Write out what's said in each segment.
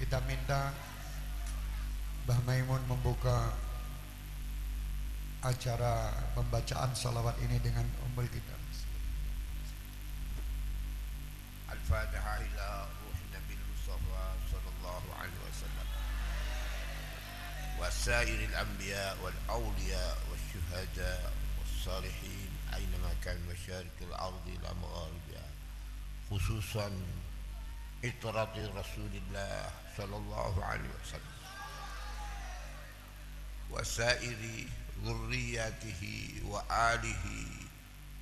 Kita minta Mbah Maimun membuka acara pembacaan salawat ini dengan umbul kita. الفاتحة إلى روح النبي المصطفى صلى الله عليه وسلم وسائر الأنبياء والأولياء والشهداء والصالحين أينما كان مشارق الأرض إلى مغاربها خصوصا إطرة رسول الله صلى الله عليه وسلم وسائر ذرياته وآله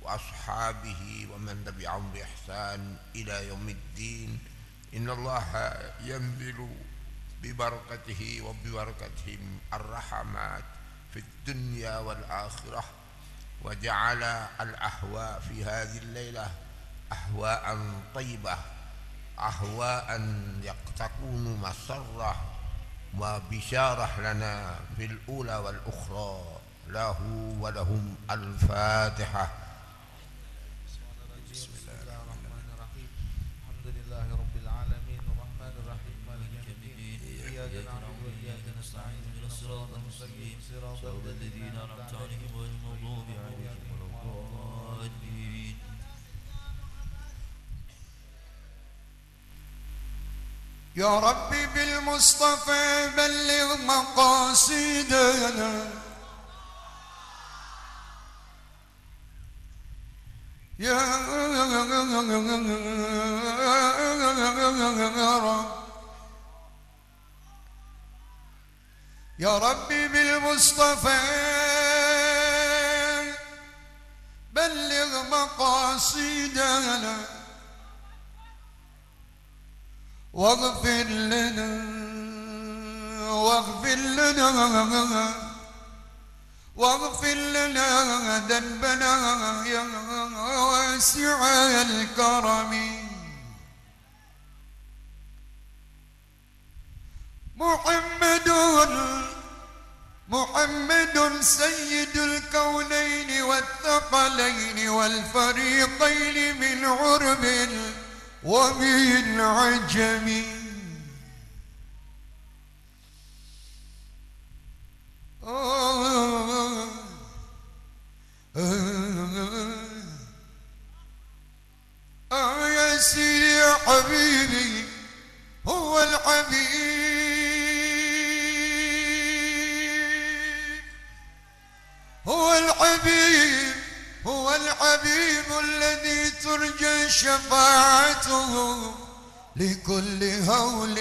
وأصحابه ومن تبعهم بإحسان إلى يوم الدين. إن الله ينزل ببركته وببركتهم الرحمات في الدنيا والآخرة وجعل الأهواء في هذه الليلة أهواء طيبة. أهواء تكون مسرة وبشارة لنا في الأولى والأخرى له ولهم الفاتحة. بسم الله الرحمن الرحيم. الحمد لله رب العالمين. الرحمن الرحيم. مالك نستعين. الصراط المستقيم. صراط الذين يا ربي بالمصطفى بلغ مقاصدنا. يا رب يا ربي بالمصطفى بلغ مقاصدنا. واغفر لنا واغفر لنا واغفر لنا ذنبنا يا واسع الكرم. محمد محمد سيد الكونين والثقلين والفريقين من عرب. ومن عجم آه. آه يا حبيبي هو الحبيب. هو الحبيب. هو الحبيب الذي ترجى شفاعته لكل هول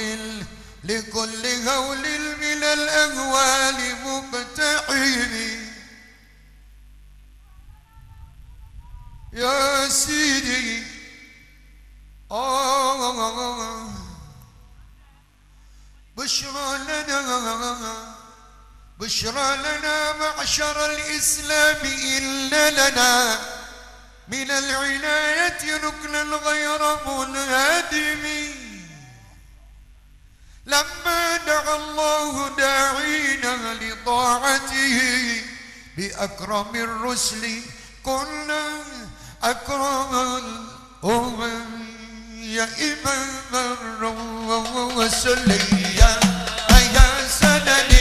لكل هول من الأهوال مقتحم يا سيدي آه بشرى لنا بشرى لنا معشر الإسلام إن لنا من العناية ركنا غير منهدم. لما دعا الله داعينا لطاعته بأكرم الرسل كنا أكرم الأمم يا إمام الرسل يا سندي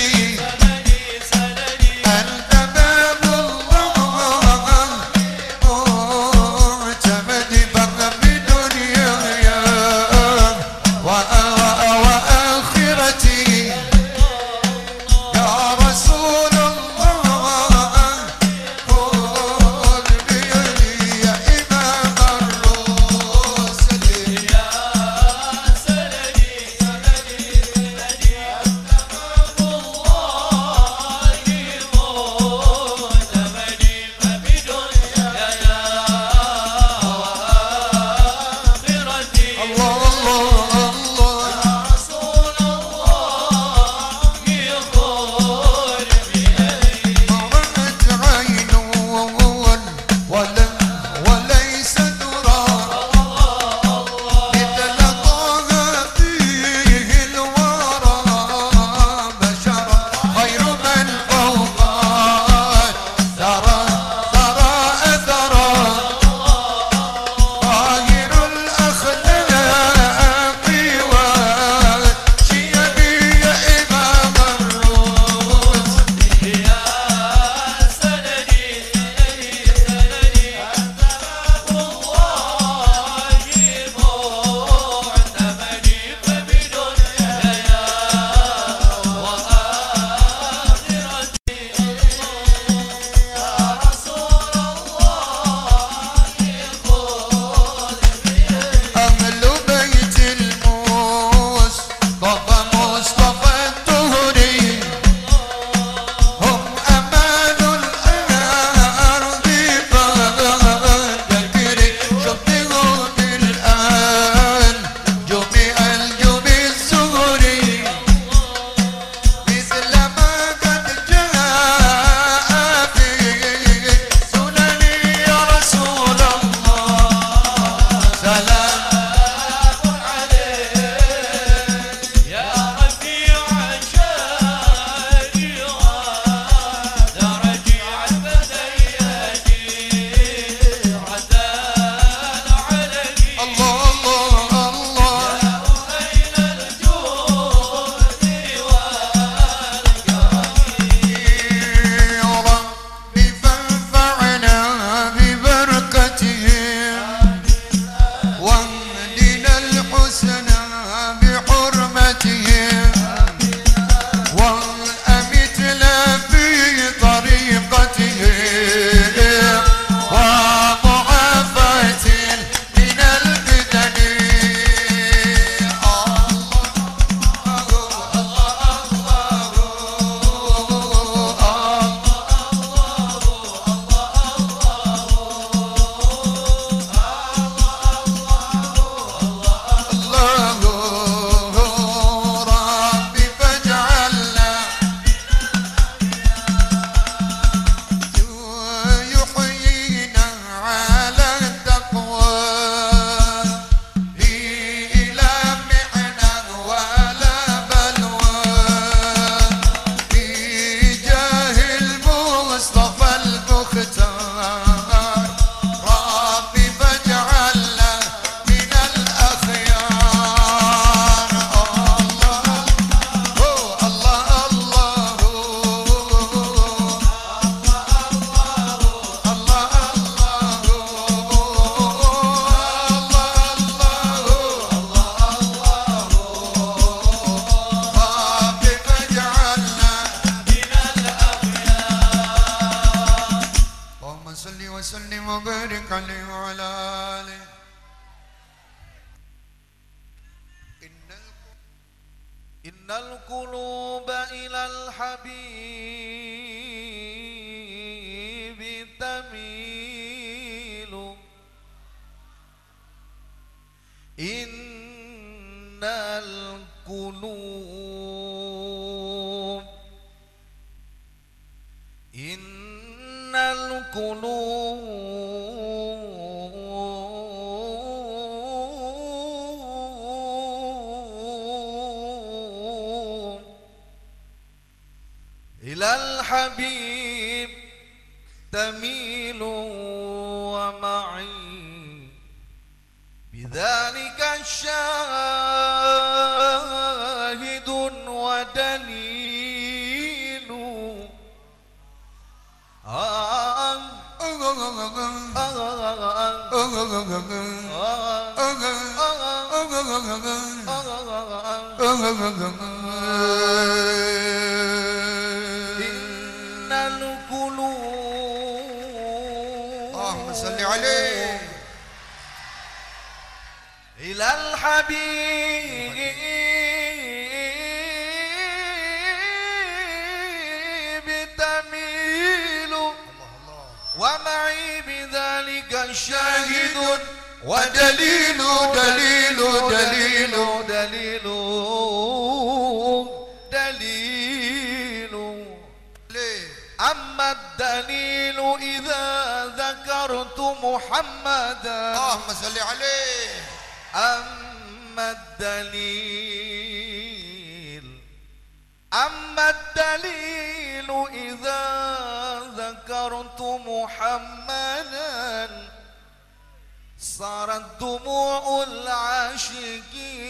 العاشقين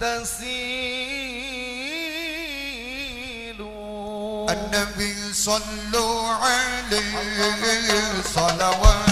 تسيل. النبي صلوا عليه صلوات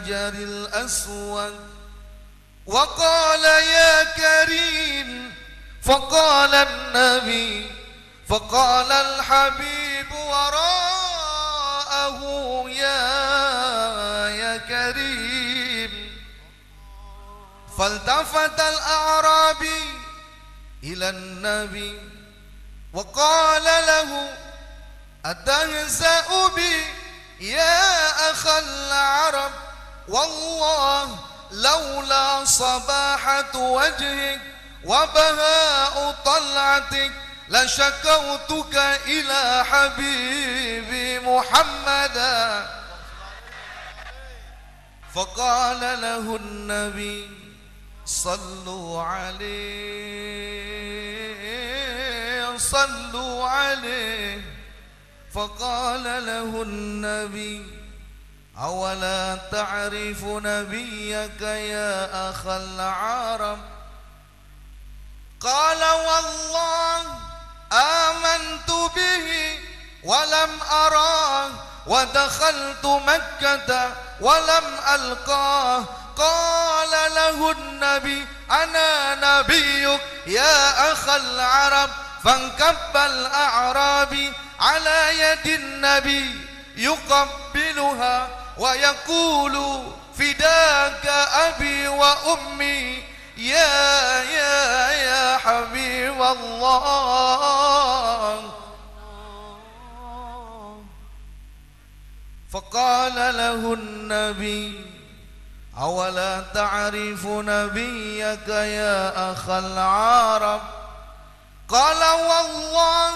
الحجر الأسود. وقال يا كريم فقال النبي فقال الحبيب وراءه يا يا كريم. فالتفت الأعرابي إلى النبي وقال له أتهزأ بي يا أخ العرب؟ والله لولا صباحة وجهك وبهاء طلعتك لشكوتك إلى حبيبي محمدا فقال له النبي صلوا عليه صلوا عليه. فقال له النبي أولا تعرف نبيك يا أخ العرب؟ قال والله آمنت به ولم أراه ودخلت مكة ولم ألقاه. قال له النبي أنا نبيك يا أخ العرب؟ فانكب الأعرابي على يد النبي يقبلها. ويقول فداك أبي وأمي يا يا يا حبيب الله. فقال له النبي أولا تعرف نبيك يا أخ العرب؟ قال والله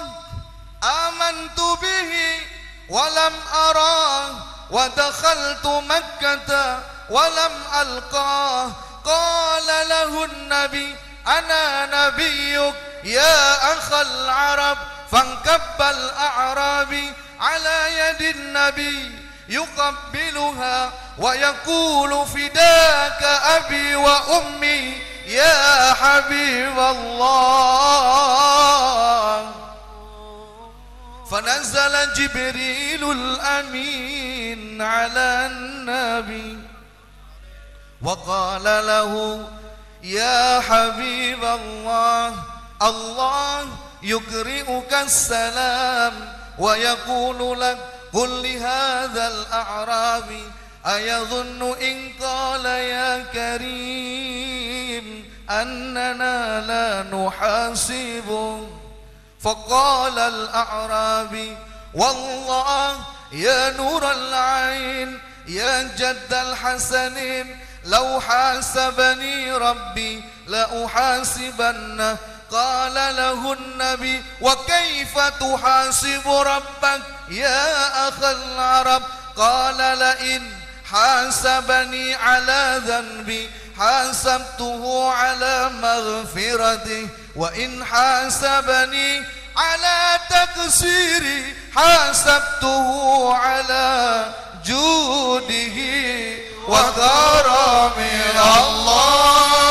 آمنت به ولم أراه. ودخلت مكة ولم ألقاه. قال له النبي أنا نبيك يا أخ العرب. فانكب الأعرابي على يد النبي يقبلها ويقول فداك أبي وأمي يا حبيب الله. فنزل جبريل الأمين على النبي وقال له يا حبيب الله الله يقرئك السلام ويقول لك قل لهذا الأعرابي أيظن إن قال يا كريم أننا لا نحاسبه؟ فقال الأعرابي والله يا نور العين يا جد الحسنين لو حاسبني ربي لأحاسبنه قال له النبي وكيف تحاسب ربك يا أخ العرب؟ قال لئن حاسبني على ذنبي حاسبته على مغفرته. وإن حاسبني على تقصيري حاسبته على جوده وكرمه الله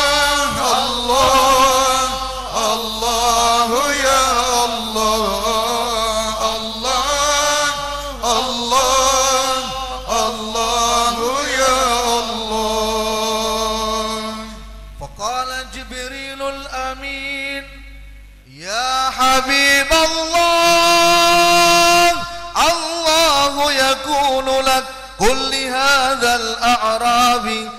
هذا الأعرابي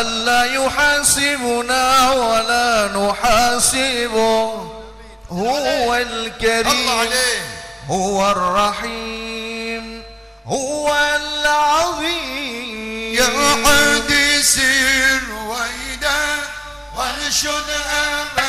ألا يحاسبنا ولا نحاسبه. هو الكريم هو الرحيم هو العظيم. يا حديث الرويدة وانشد أمام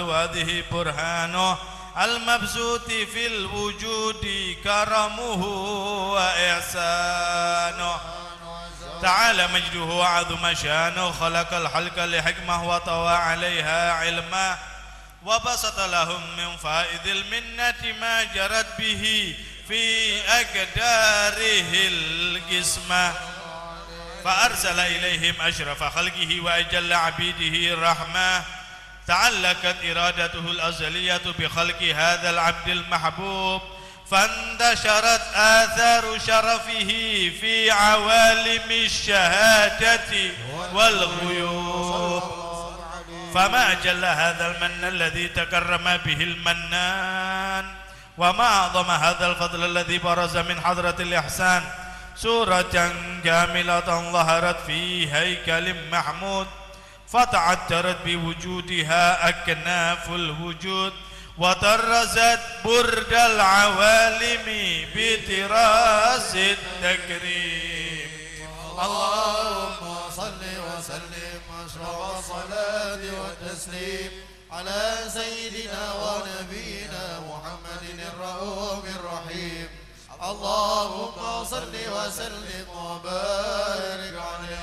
الواده برهانه المبسوط في الوجود كرمه وإحسانه تعالى مجده وعظم شانه خلق الحلق لحكمة وطوى عليها علمه وبسط لهم من فائد المنة ما جرت به في أقداره القسمة فأرسل إليهم أشرف خلقه وأجل عبيده الرحمة. تعلقت إرادته الأزلية بخلق هذا العبد المحبوب فانتشرت آثار شرفه في عوالم الشهادة والغيوب. فما أجل هذا المن الذي تكرم به المنان؟ وما أعظم هذا الفضل الذي برز من حضرة الإحسان؟ سورة كاملة ظهرت في هيكل محمود. فتعترت بوجودها أكناف الوجود وطرزت برد العوالم بتراس التكريم. اللهم صل وسلم أشرف الصلاة والتسليم على سيدنا ونبينا محمد الرؤوف الرحيم. اللهم صل وسلم وبارك عليه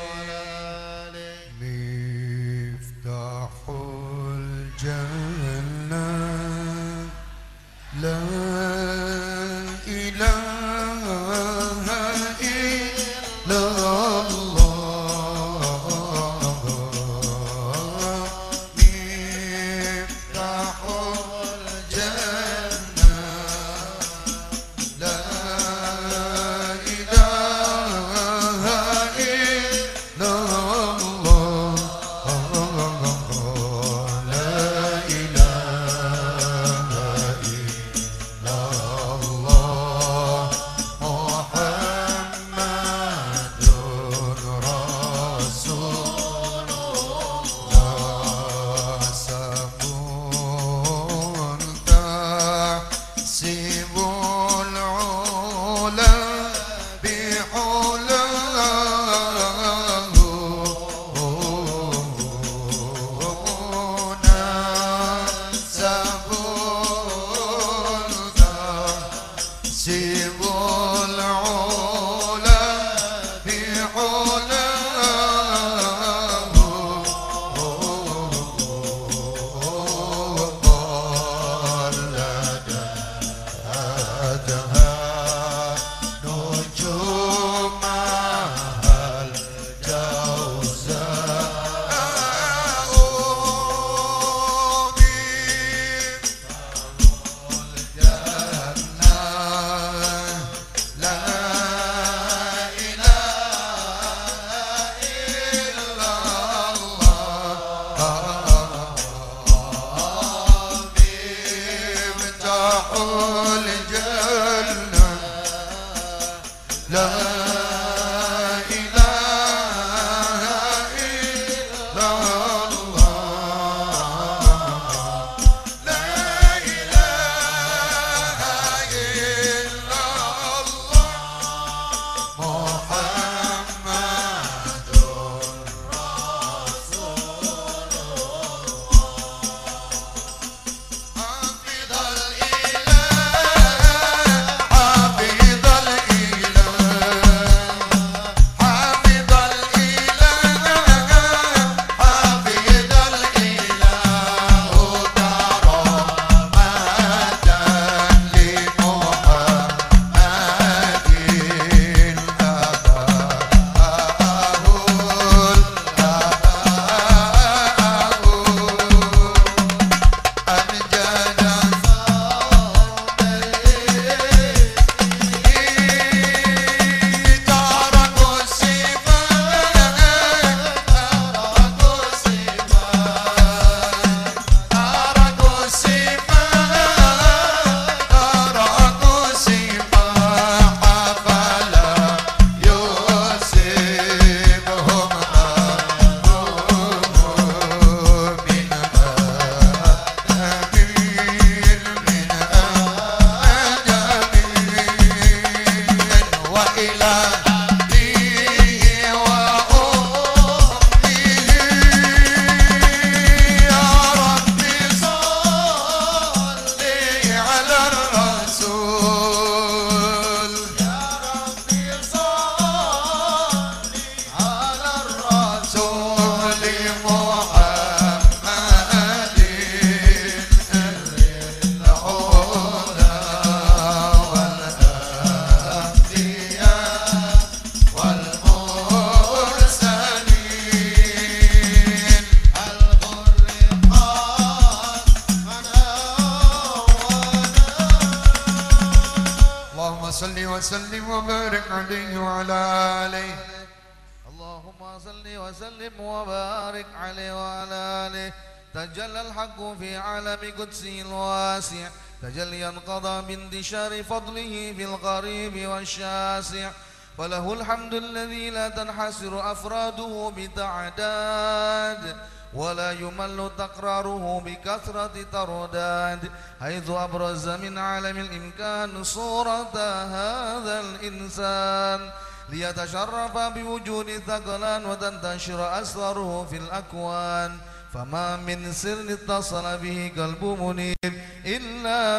قضى بانتشار فضله في القريب والشاسع. وله الحمد الذي لا تنحسر أفراده بتعداد ولا يمل تقراره بكثرة ترداد. حيث أبرز من عالم الإمكان صورة هذا الإنسان ليتشرف بوجود ثقلان وتنتشر أسراره في الأكوان. فما من سر اتصل به قلب منير.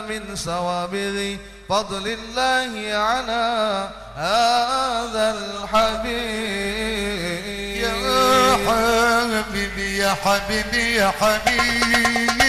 من سوابغ فضل الله على هذا الحبيب. يا حبيبي يا حبيبي يا حبيبي.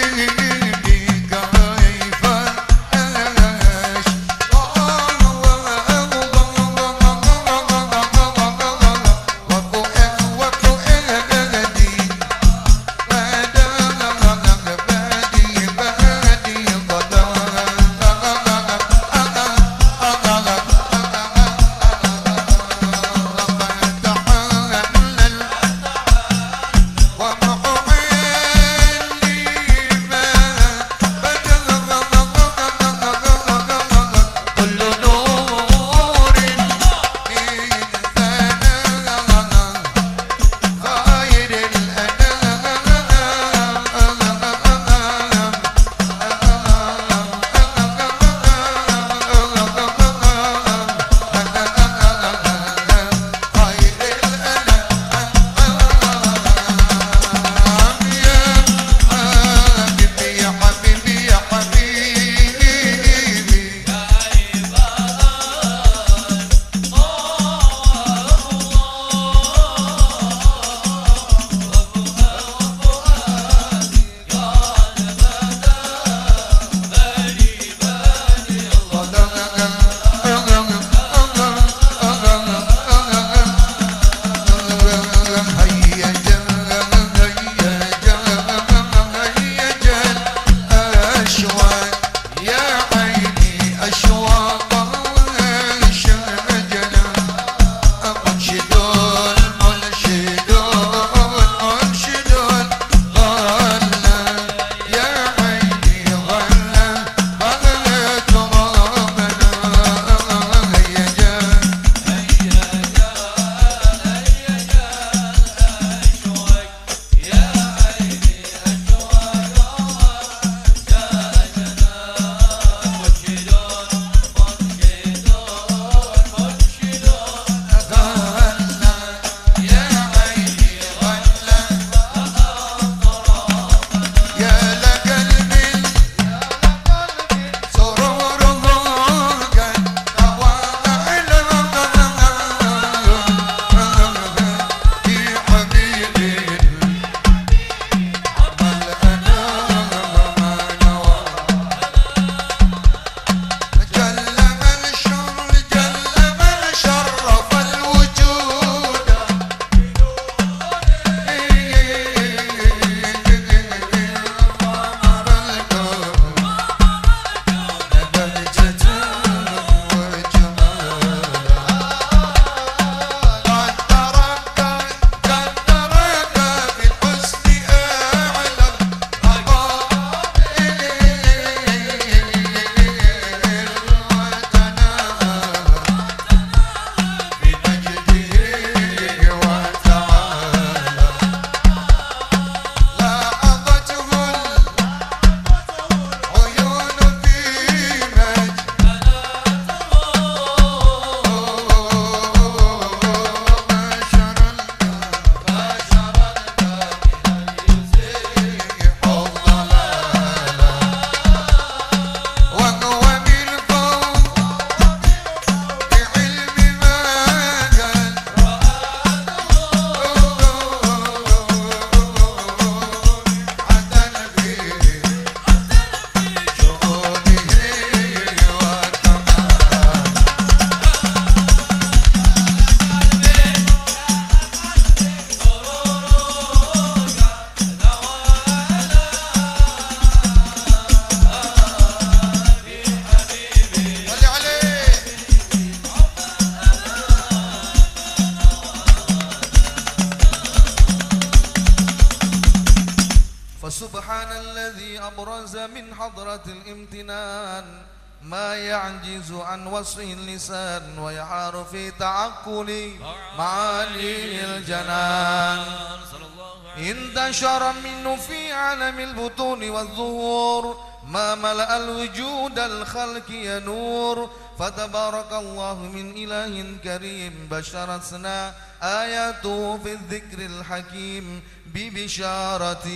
بشرتنا آياته في الذكر الحكيم ببشارة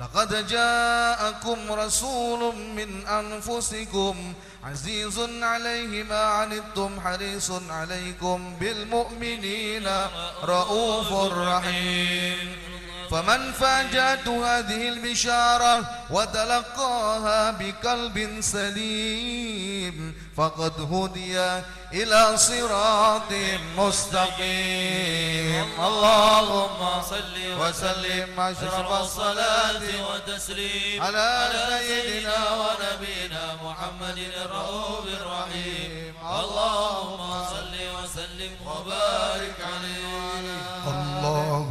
لقد جاءكم رسول من أنفسكم عزيز عليه ما عنتم حريص عليكم بالمؤمنين رؤوف رحيم. فمن فاجأت هذه البشارة وتلقاها بقلب سليم فقد هدي إلى صراط مستقيم. اللهم صل وسلم أشرف الصلاة والتسليم على سيدنا ونبينا محمد الرؤوف الرحيم. اللهم صل وسلم وبارك عليه. الله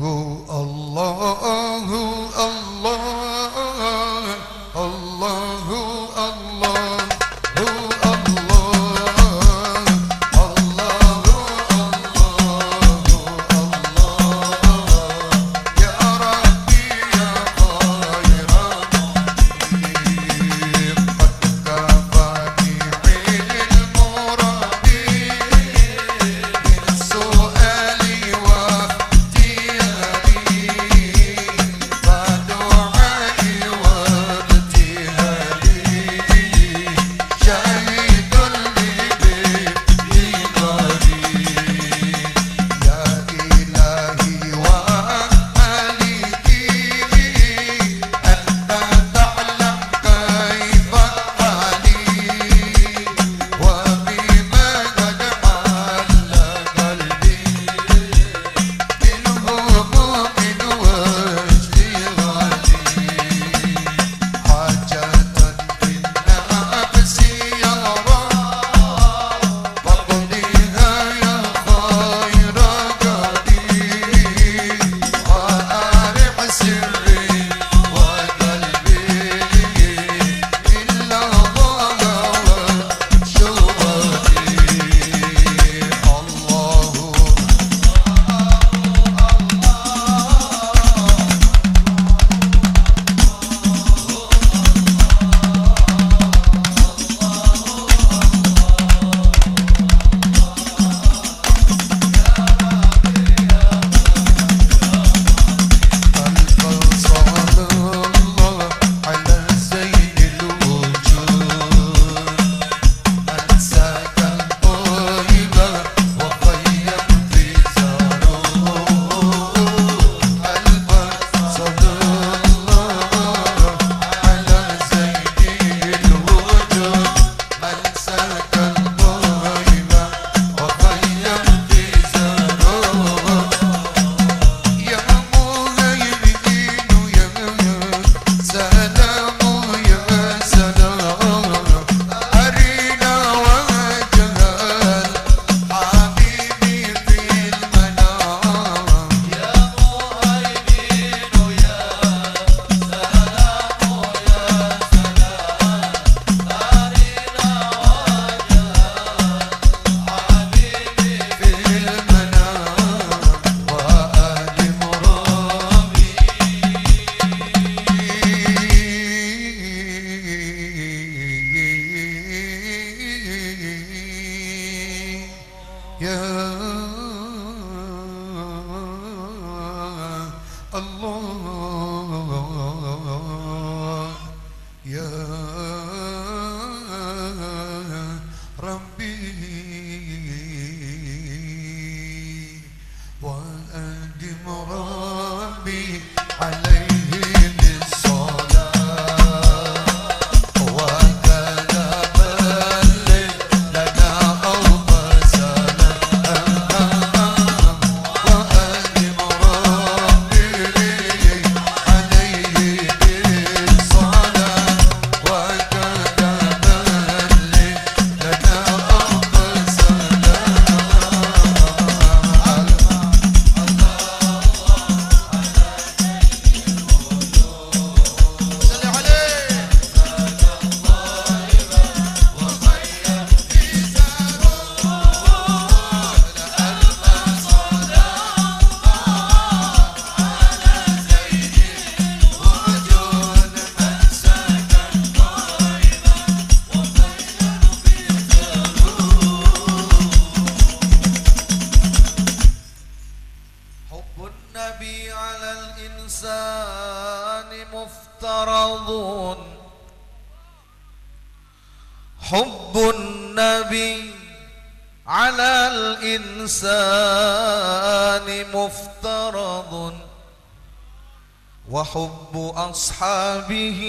أصحابه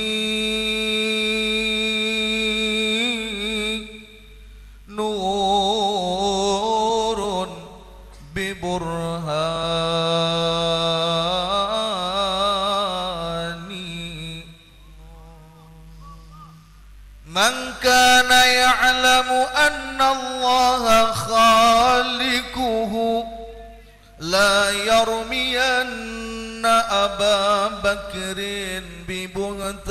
نور ببرهان من كان يعلم أن الله خالقه لا يرمين أبا بكر ببهتان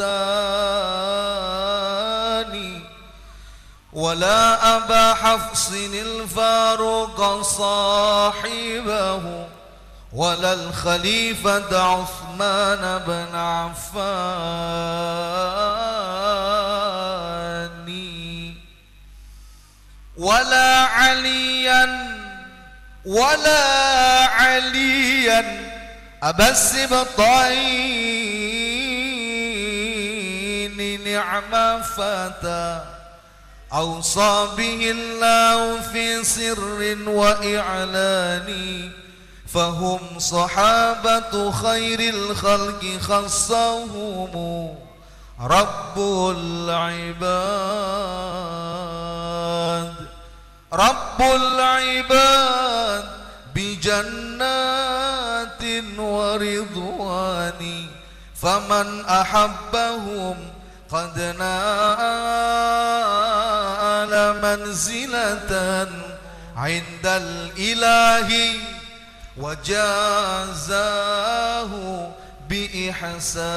ولا أبا حفص الفاروق صاحبه ولا الخليفة عثمان بن عفان ولا عليا ولا عليا أبا السبطين نعم فتى أوصى به الله في سر وإعلان. فهم صحابة خير الخلق خصهم رب العباد. رب العباد بجنات ورضوان فمن أحبهم قد نال منزلة عند الإله وجازاه بإحسان.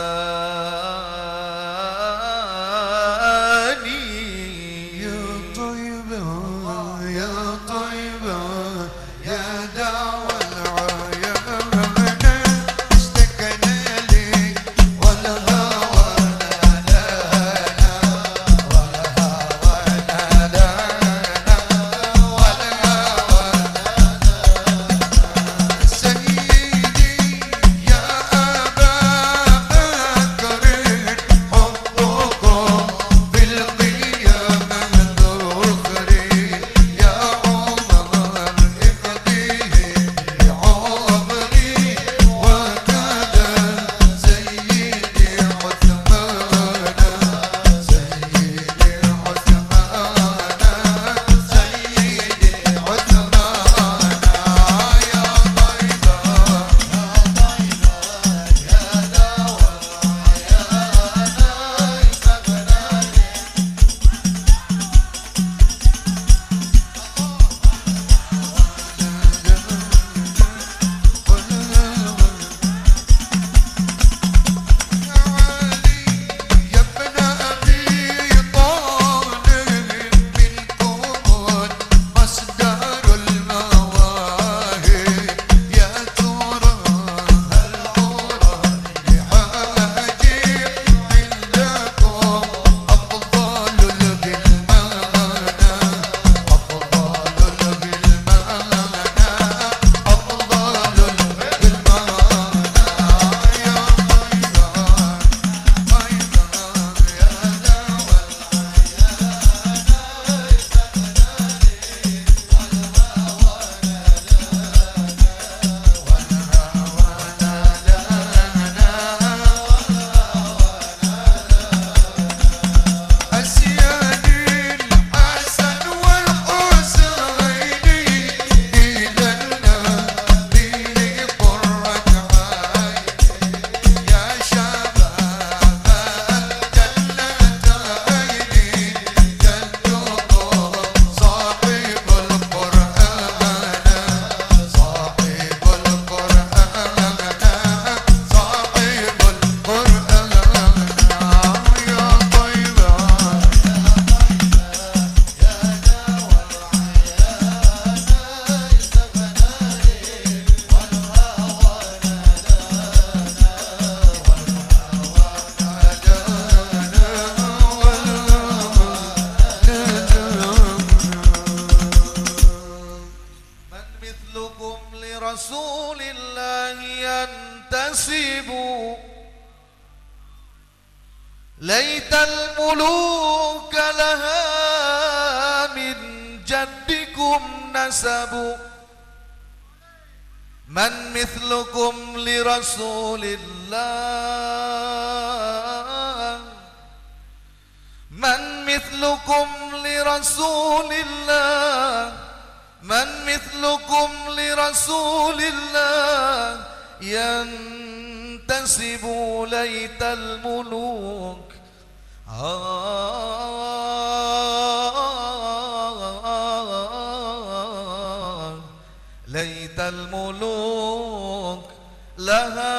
لها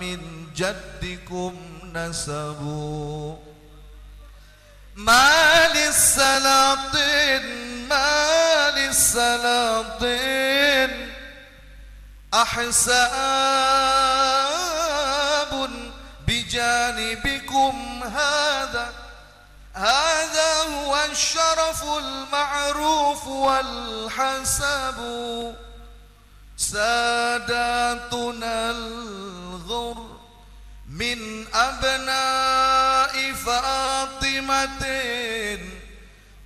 من جدكم نسبوا ما للسلاطين ما للسلاطين. أحساب بجانبكم هذا. هذا هو الشرف المعروف والحسب. ساداتنا الغر من أبناء فاطمة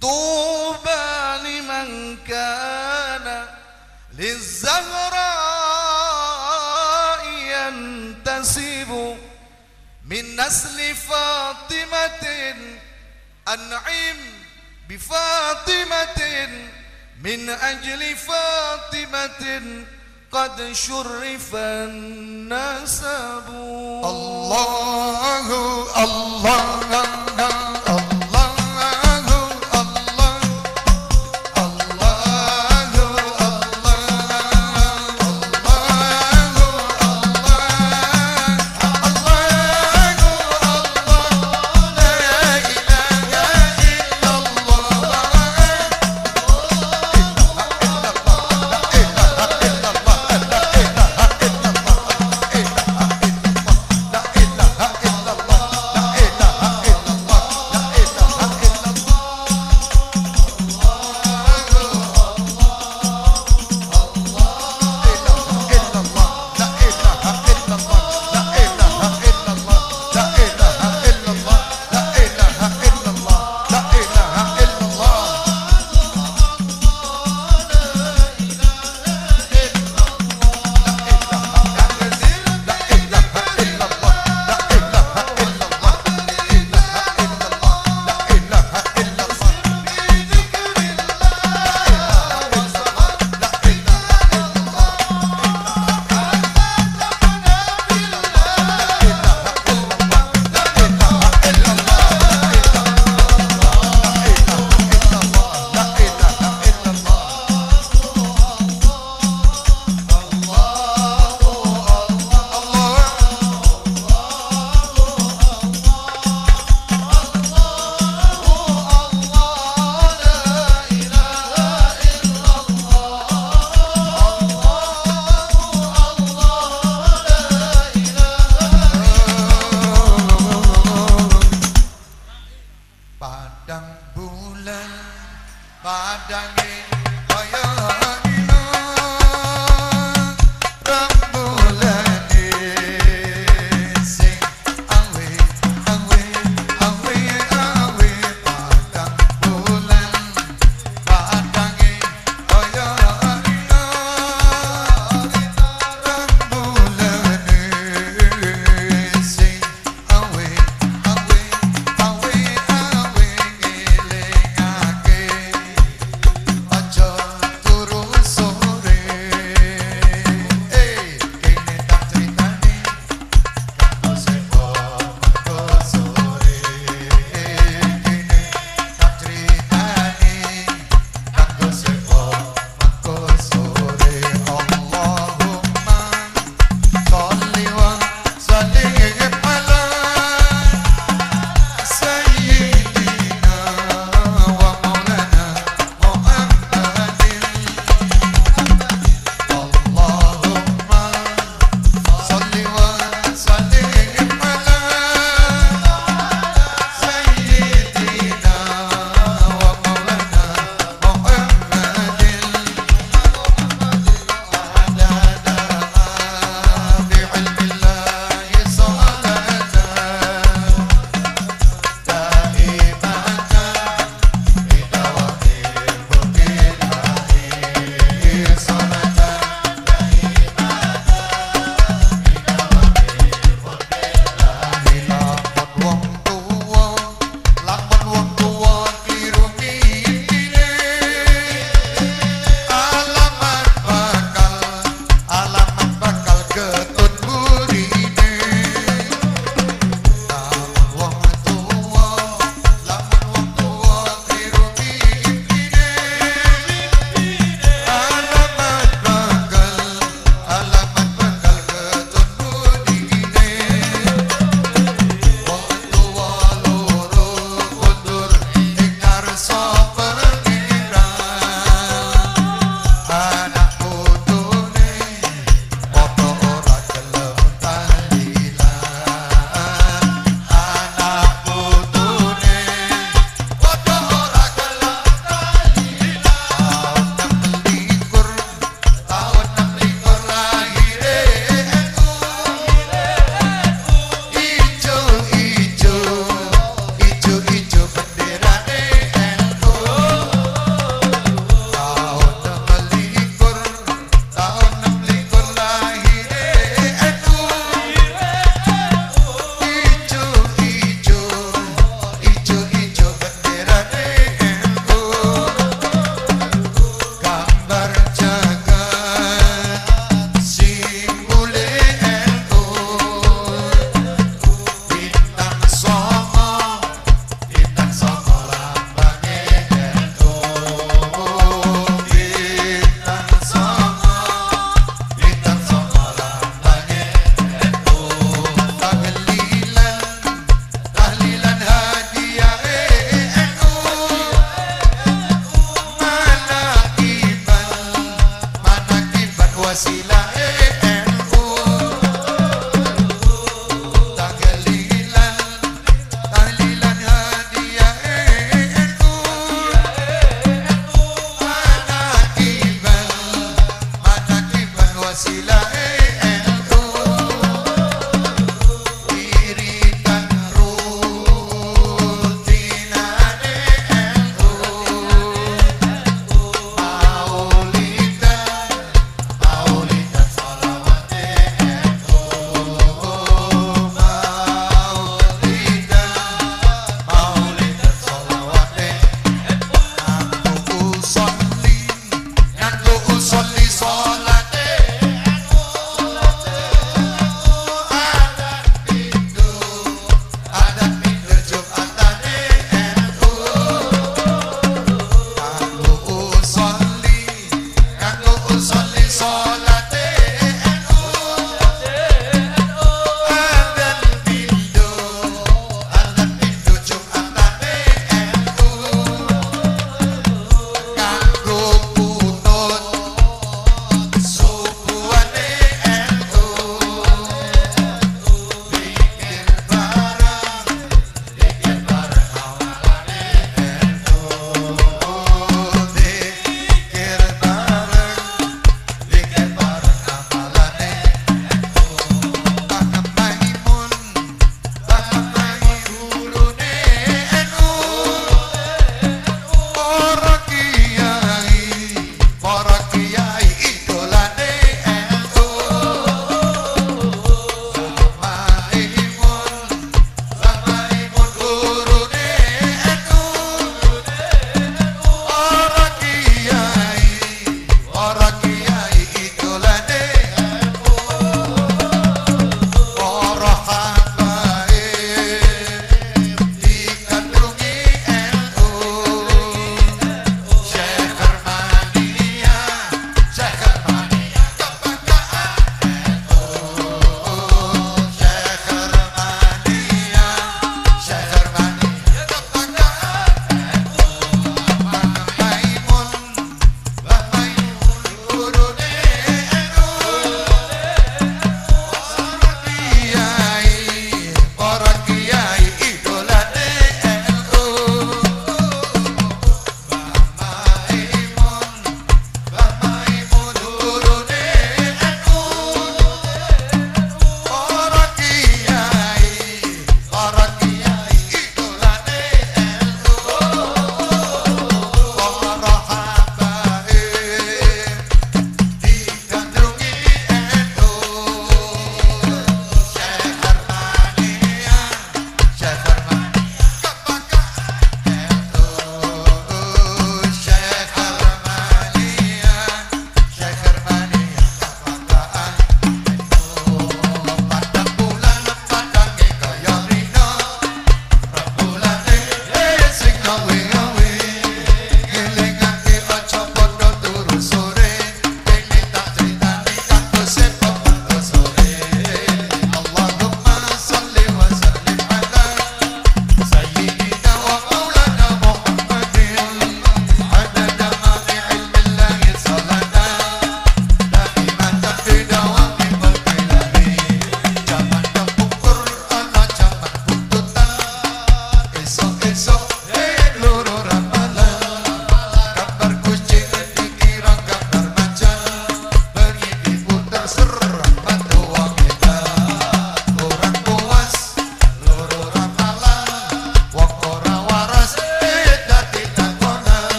طوبى لمن كان للزهراء ينتسب من نسل فاطمة. أنعم بفاطمة من أجل فاطمة. قد شرف النسب. الله الله الله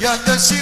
Yandashi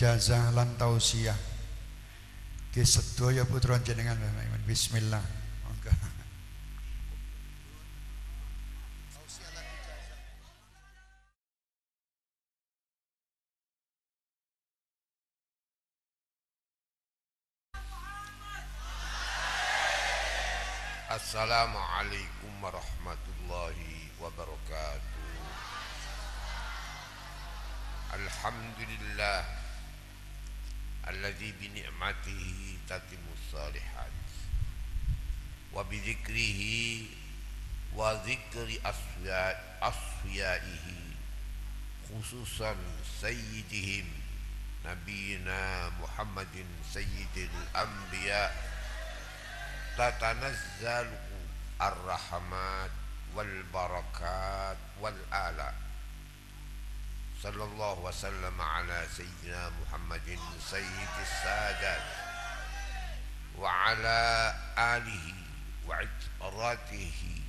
ijazah lan tausiah. Ki sedaya putra jenengan. Bismillah. الصالحات. وبذكره وذكر أصفيائه خصوصا سيدهم نبينا محمد سيد الأنبياء. تتنزل الرحمات والبركات والآلاء صلى الله وسلم على سيدنا محمد سيد السادات. وعلى آله وعتراته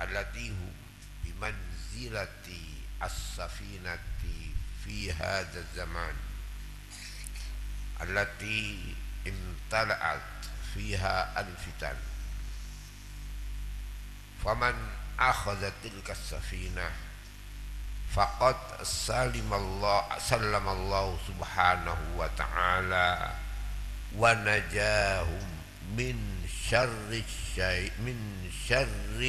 التي هم بمنزلة السفينة في هذا الزمان التي امتلأت فيها الفتن. فمن أخذ تلك السفينة فقد سلم الله سلم الله سبحانه وتعالى ونجاهم من شر الشيء من شر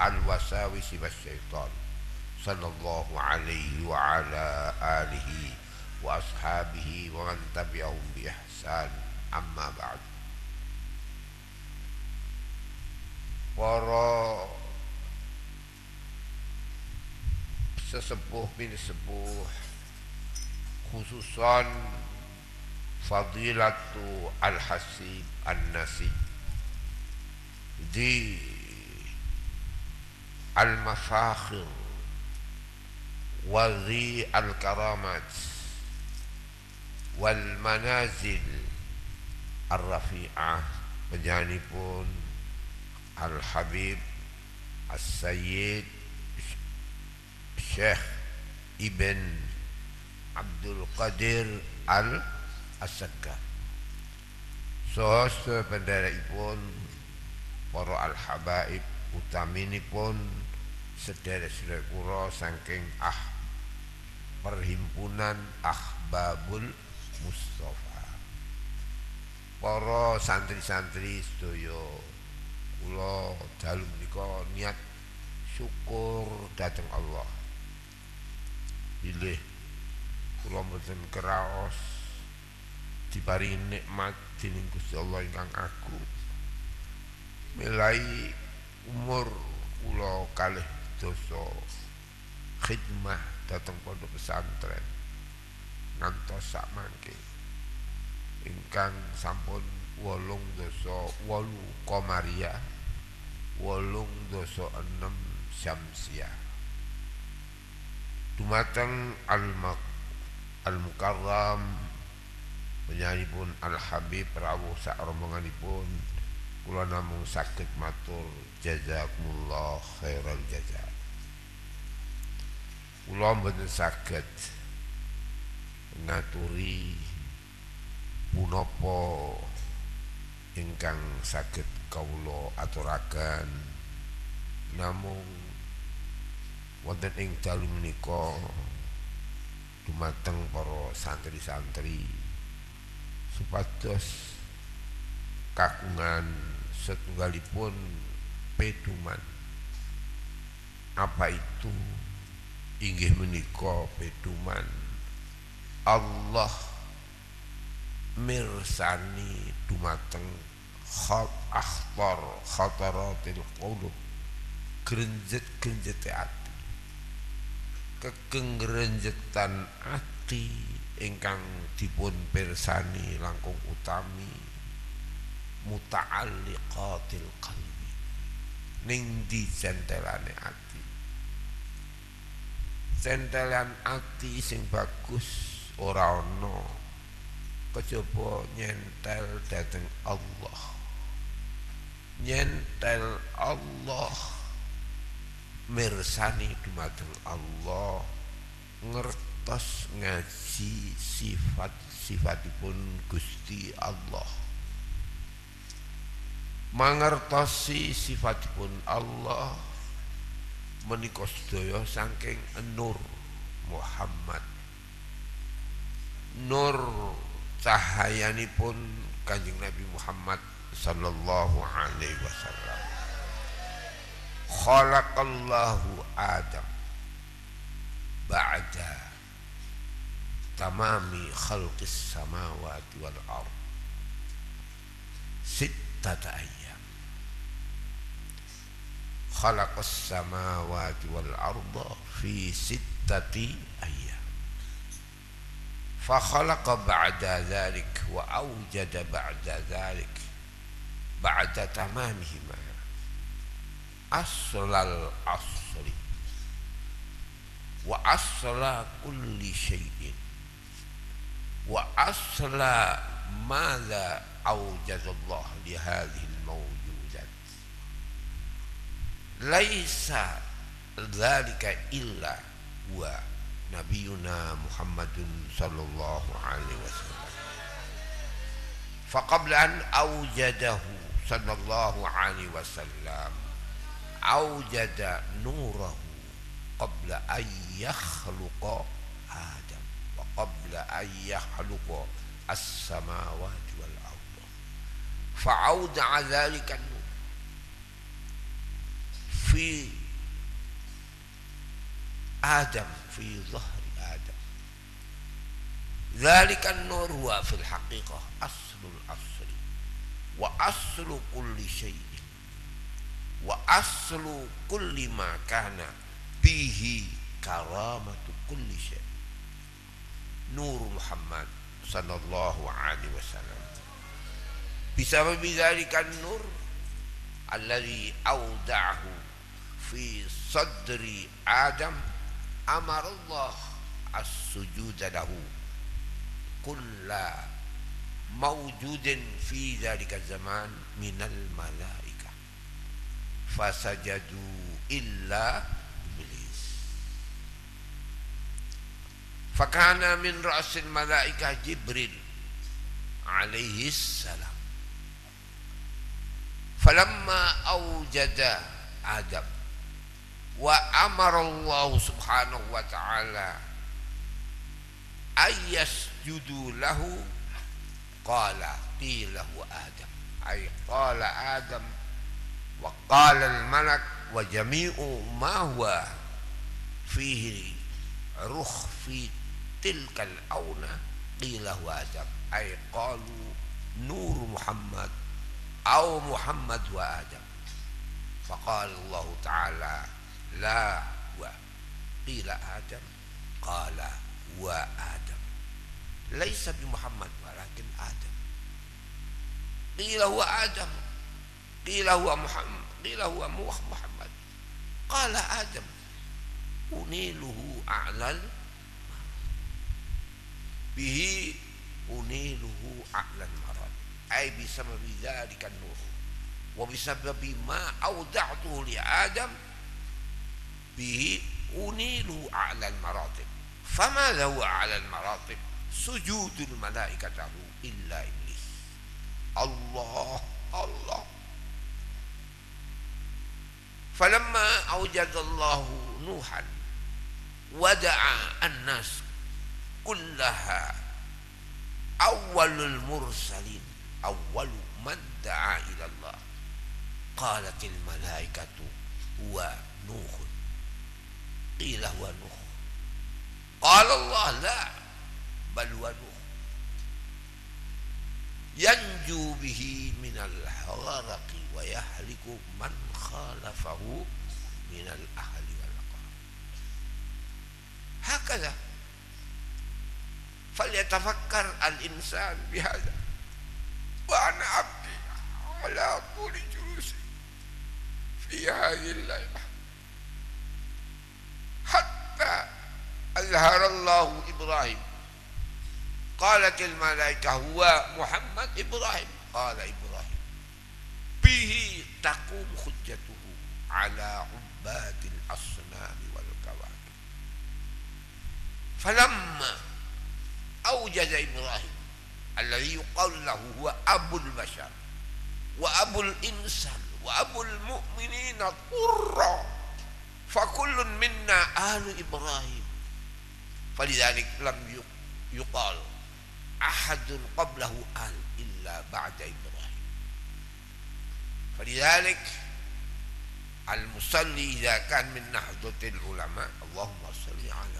الوساوس والشيطان. صلى الله عليه وعلى آله وأصحابه ومن تبعهم بإحسان. أما بعد. para sesepuh bin sepuh khususan فضيلة الحسيب النسي. دي المفاخر وذي الكرامات والمنازل الرفيعة. بجانبون الحبيب السيد الشيخ ابن عبد القدير al Al-Asaka Sohos penderek-ipun Para Al-Habaib Utaminipun Sederek-sederek kura Saking ah Perhimpunan Ahbabul Mustafa. Para santri-santri Sedoyo kula dalu menika niat syukur dateng Allah. Pilih kula mboten keraos diparingi nikmat dening Gusti Allah ingkang aku milai umur kula kalih dosa khidmah dateng pondok pesantren. Ngantos sak mangke ingkang sampun wolung dosa wolu komaria wolung dosa enam syamsia dumateng al al mukarram penyanyi pun al habib rawuh sak rombonganipun. Kula namung sakit matur jazakumullah khairal jaza. Kula mboten saged ngaturi punapa ingkang saged kawula aturaken. Namung wonten ing dalu menika dumateng para santri-santri supados kakungan setunggalipun peduman. Apa itu inggih menika peduman? Allah mirsani dumateng khat akhtar khataratil qulub grenjet-grenjete ati kekengrenjetan ati ingkang dipun pirsani langkung utami muta'alliqatil qalbi ning di centelane ati? Centelan ati sing bagus ora ana. Kejaba nyentel dateng Allah. Nyentel Allah mirsani dumateng Allah ngertos ngaji sifat-sifatipun Gusti Allah. Mangertosi sifatipun Allah menika sedaya saking nur Muhammad. Nur cahayanipun Kanjeng Nabi Muhammad sallallahu alaihi wasallam. Khalaqallahu Adam ba'da تمام خلق السماوات والأرض. ستة أيام. خلق السماوات والأرض في ستة أيام. فخلق بعد ذلك وأوجد بعد ذلك بعد تمامهما. أصل الأصل وأصل كل شيء. wa asla mala aujazallah li hadhil mawjudat laisa dzalika illa wa nabiyuna Muhammadun sallallahu alaihi wasallam. Faqabla an aujadahu sallallahu alaihi wasallam aujada nurahu qabla an yakhluqa Adam وقبل أن يخلق السماوات والأرض. فأودع ذلك النور. في آدم في ظهر آدم. ذلك النور هو في الحقيقة أصل الأصل وأصل كل شيء وأصل كل ما كان به كرامة كل شيء. نور محمد صلى الله عليه وسلم. بسبب ذلك النور الذي أودعه في صدر آدم أمر الله السجود له. كل موجود في ذلك الزمان من الملائكة. فسجدوا إلا فكان من رأس الملائكة جبريل عليه السلام. فلما أوجد آدم وأمر الله سبحانه وتعالى أن يسجدوا له قال قيل له آدم. أي قال آدم وقال الملك وجميع ما هو فيه رخ في تلك الأونة قيل له آدم. أي قالوا نور محمد أو محمد وآدم. فقال الله تعالى لا قيل آدم قال وآدم. ليس بمحمد ولكن آدم. قيل هو آدم. قيل هو محمد. قيل هو محمد. قال آدم أنيله أعلى bihi uniluhu a'lan marad. Ay bisababi dhalika nur. Wa bisababi ma awda'tuhu li adam bihi uniluhu a'lan maratib fama lahu a'lan maratib sujudul malaikatahu illa iblis. Allah Allah. Falamma awjadallahu nuhan wada'a an-nas كلها. أول المرسلين أول من دعا إلى الله. قالت الملائكة هو نوح. قيل هو نوح. قال الله لا بل هو نوح. ينجو به من الغرق ويهلك من خالفه من الأهل والأقارب. هكذا فليتفكر الإنسان بهذا. وأنا عبدي على طول جلوسي في هذه الليلة. حتى أظهر الله إبراهيم. قالت الملائكة هو محمد إبراهيم. قال إبراهيم به تقوم حجته على عباد الأصنام والكواكب. فلما أوجد إبراهيم الذي يقال له هو أبو البشر وأبو الإنسان وأبو المؤمنين طرا فكل منا آل إبراهيم. فلذلك لم يقال أحد قبله آل إلا بعد إبراهيم. فلذلك المصلي إذا كان من نهضة العلماء اللهم صل على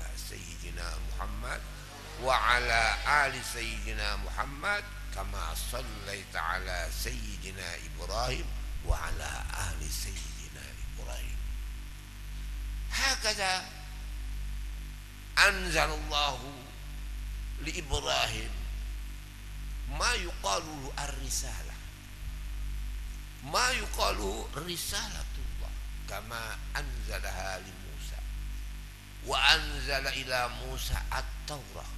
وعلى آل سيدنا محمد كما صليت على سيدنا إبراهيم وعلى آل سيدنا إبراهيم. هكذا أنزل الله لإبراهيم ما يقال الرسالة. ما يقال رسالة الله كما أنزلها لموسى. وأنزل إلى موسى التوراة.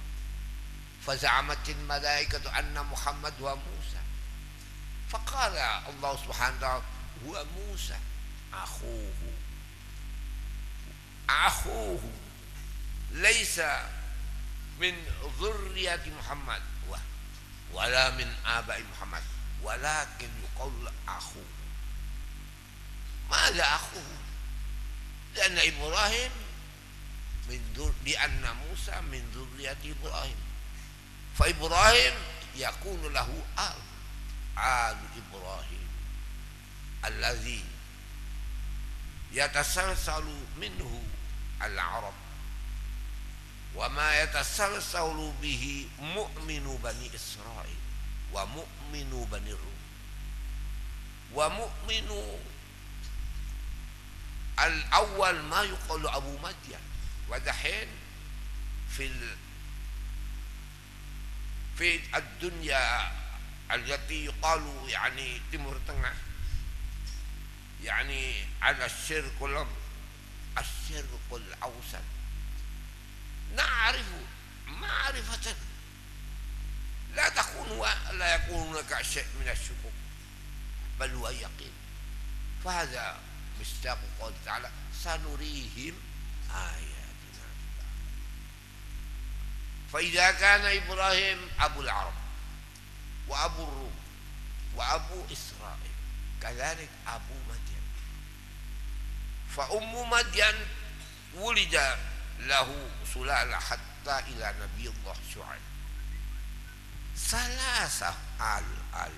فزعمت الملائكة أن محمد هو موسى. فقال الله سبحانه وتعالى هو موسى. أخوه. أخوه. ليس من ذرية محمد. ولا من آباء محمد. ولكن يقول أخوه. ماذا أخوه؟ لأن إبراهيم من ذر لأن موسى من ذرية إبراهيم. فإبراهيم يكون له آل آل إبراهيم الذي يتسلسل منه العرب. وما يتسلسل به مؤمن بني إسرائيل ومؤمن بني الروم ومؤمن الأول ما يقول أبو مدين ودحين في في الدنيا التي يقال يعني تمر تengah يعني على الشرق الشرق الأوسط نعرف معرفة. لا تكون لا يكون هناك شيء من الشكوك بل هو يقين. فهذا مصداق قول تعالى سنريهم آياتنا فإذا كان إبراهيم أبو العرب وأبو الروم وأبو إسرائيل كذلك أبو مدين. فأم مدين ولد له سلالة حتى إلى نبي الله شعيب. ثلاثة آل آل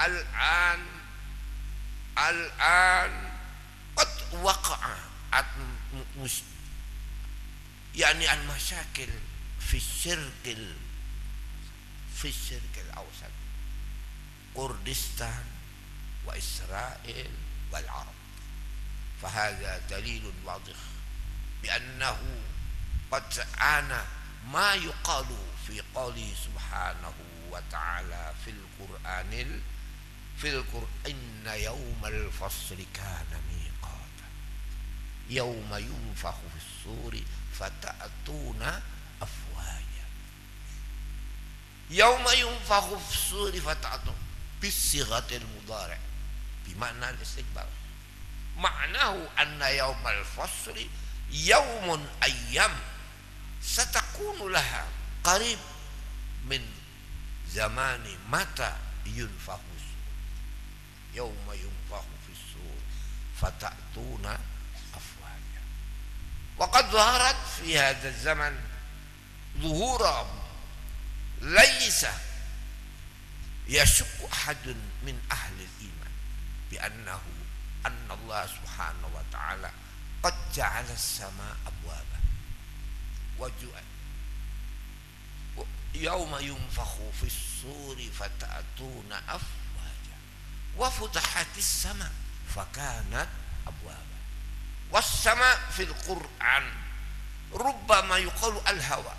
الآن الآن قد وقع يعني المشاكل في الشرق في الشرق الأوسط كردستان وإسرائيل والعرب. فهذا دليل واضح بأنه قد آن ما يقال في قوله سبحانه وتعالى في القرآن في القرآن إن يوم الفصل كان ميقاتا يوم ينفخ في الصور فتأتون أفواجا. يوم ينفخ في الصور فتأتون. بالصيغة المضارع. بمعنى الاستقبال معناه أن يوم الفصل يوم أيام ستكون لها قريب من زمان متى ينفخ السور يوم ينفخ في السور فتأتون وقد ظهرت في هذا الزمن ظهورا ليس يشك أحد من أهل الإيمان بأنه أن الله سبحانه وتعالى قد جعل السماء أبوابا وجوءا. يوم ينفخ في الصور فتأتون أفواجا وفتحت السماء فكانت أبوابا. والسماء في القرآن ربما يقال الهوى.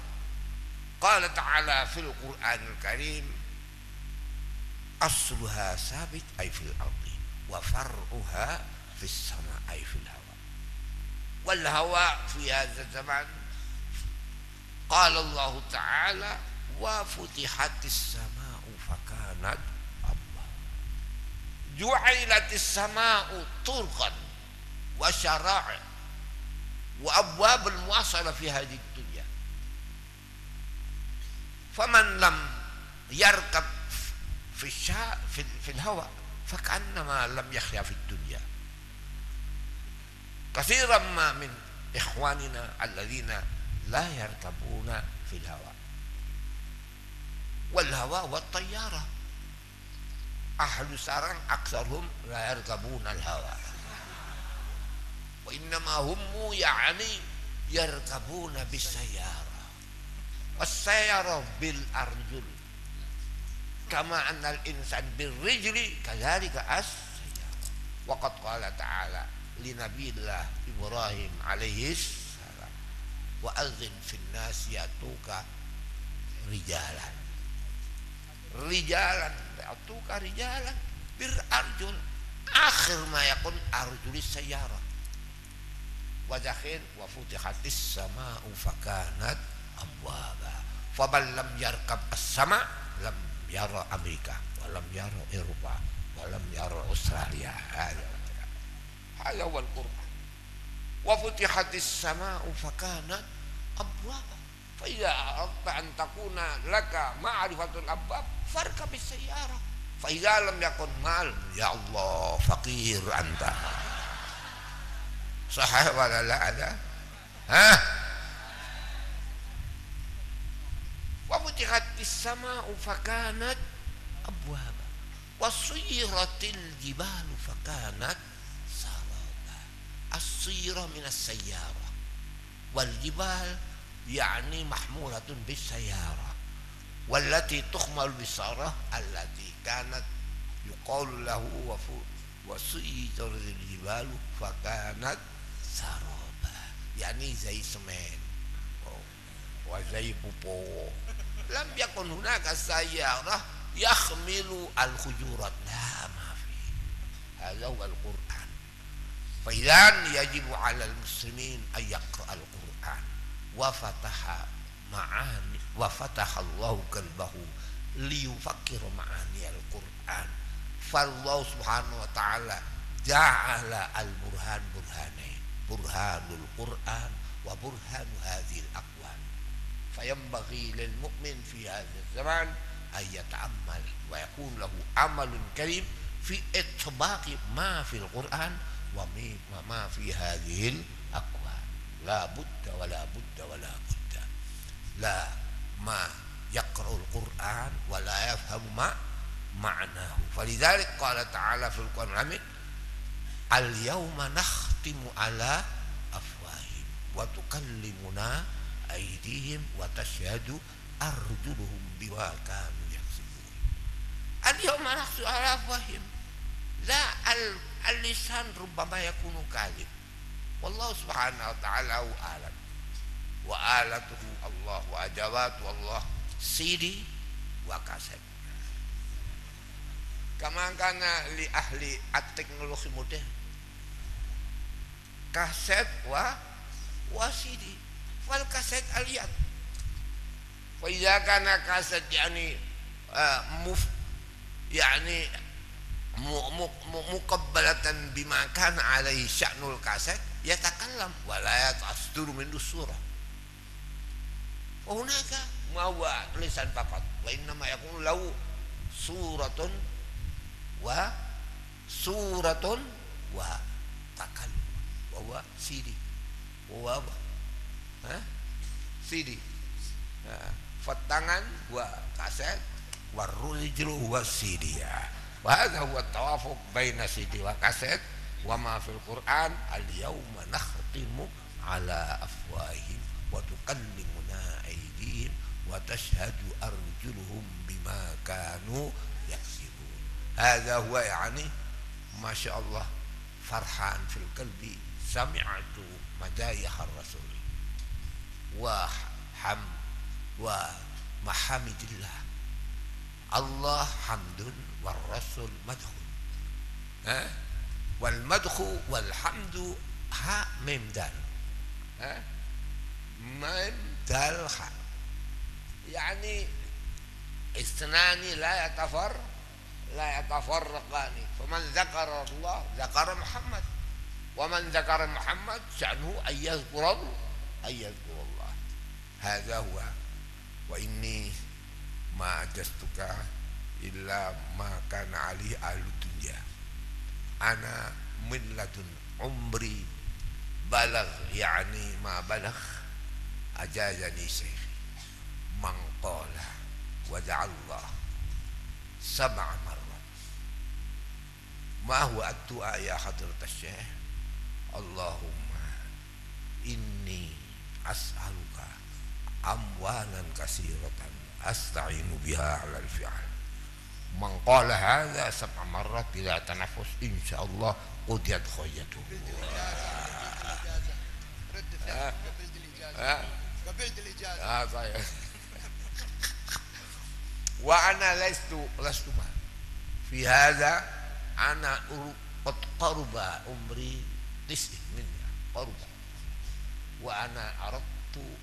قال تعالى في القرآن الكريم أصلها ثابت أي في الأرض وفرعها في السماء أي في الهواء والهواء في هذا الزمان قال الله تعالى وفتحت السماء فكانت أبا جعلت السماء طرقا. وشرائع وأبواب المواصلة في هذه الدنيا. فمن لم يركب في الشا في, في الهواء فكأنما لم يحيا في الدنيا. كثيرا ما من إخواننا الذين لا يركبون في الهواء. والهواء والطيارة. أهل سارن أكثرهم لا يركبون الهواء. wa innamahum ya'ani yarkabuna bisayara wasayara bil arjul. Kama annal insan bil rijli kadhalika as waqad qala ta'ala li nabiillah ibrahim alaihi salam wa azin fin nas yatuka rijalan. Rijalan yatuka rijalan. Bir arjul. Akhir ma yakun arjulis sayyarah wajahin wa futihatis sama ufakanat abwaba Fabel lam yarkab as-sama lam yara Amerika walam yara Eropa walam yara Australia. Hada wal Quran. Wa futihatis sama ufakanat abwaba fa ya anta an takuna laka ma'rifatul abwab farka bis sayyara fa idza lam yakun mal ya Allah faqir anta. صحيح ولا لا؟ هذا ها؟ وفتحت السماء فكانت أبوابا وصيرت الجبال فكانت سرابا الصيرة من السيارة والجبال يعني محمولة بالسيارة والتي تحمل بالسيارة التي كانت يقال له وصيرت الجبال فكانت saroba. Yakni zai semen oh. wa zai pupo. Lam yakun hunaka sayyarah yahmilu al khujurat la ma fi. Hadha huwa al quran fa idan yajibu ala al muslimin ay yaqra al quran wa fataha ma'ani wa fataha Allah qalbahu liyufakkir ma'ani al quran fallahu subhanahu wa ta'ala ja'ala al burhan burhanai برهان القرآن وبرهان هذه الأقوال. فينبغي للمؤمن في هذا الزمان أن يتأمل ويكون له عمل كريم في إطباق ما في القرآن وما في هذه الأقوال. لا بد ولا بد ولا بد. لا ما يقرأ القرآن ولا يفهم ما معناه. فلذلك قال تعالى في القرآن al yauma nakhtimu ala afwahim wa tukallimuna aydihim wa tashhadu arjuluhum biwa kanu yaksibun. Al yauma nakhtimu ala afwahim la al, lisan rubbama yakunu kalib wallahu subhanahu wa ta'ala alam. Wa alatuhu Allah wa ajawatu Allah sidi wa kasab. Kamangkana li ahli at-teknologi modern kaset wa wasidi. Wal kaset aliyat. Wa idza kana kaset yani uh, muf yani muqabbalatan bima kana alaihi sya'nul kaset yatakallam wa ya yatasduru min surah wa hunaka ma huwa lisan faqat wa innama yakun lahu suratun wa suratun wa takallam وهو سيدي وهو ها سيدي فالتنgan وكاسيت والرجل هو السيدي وهذا هو التوافق بين سيدي وكاسيت وما في القرآن اليوم نختم على أفواههم وتكلمنا أيديهم وتشهد أرجلهم بما كانوا هذا هو يعني ما شاء الله فرحان في القلب سمعت مدايح الرسول. وحم ومحامد الله. الله حمد والرسول مدح. ها؟ والمدح والحمد ها ميم دال. ها؟ ميم دال يعني اثنان لا يتفر لا يتفرقان. فمن ذكر الله ذكر محمد. ومن ذكر محمد شأنه أن يذكر أن يذكر الله هذا هو وإني ما أجزتك إلا ما كان عليه أهل الدنيا أنا من لدن عمري بلغ يعني ما بلغ أجازني شيخي من قال ودع الله سبع مرات ما هو الدعاء يا حضرة الشيخ Allahumma inni as'aluka amwalan kasiratan asta'inu biha 'ala al-fi'al. Man qala hadha sab'a marrat bila tanafus insyaallah qudiyat khayyatu ah, Wa ana lastu lastu ma. Fi hadha ana qad qaruba umri تسع منها قرب وأنا أردت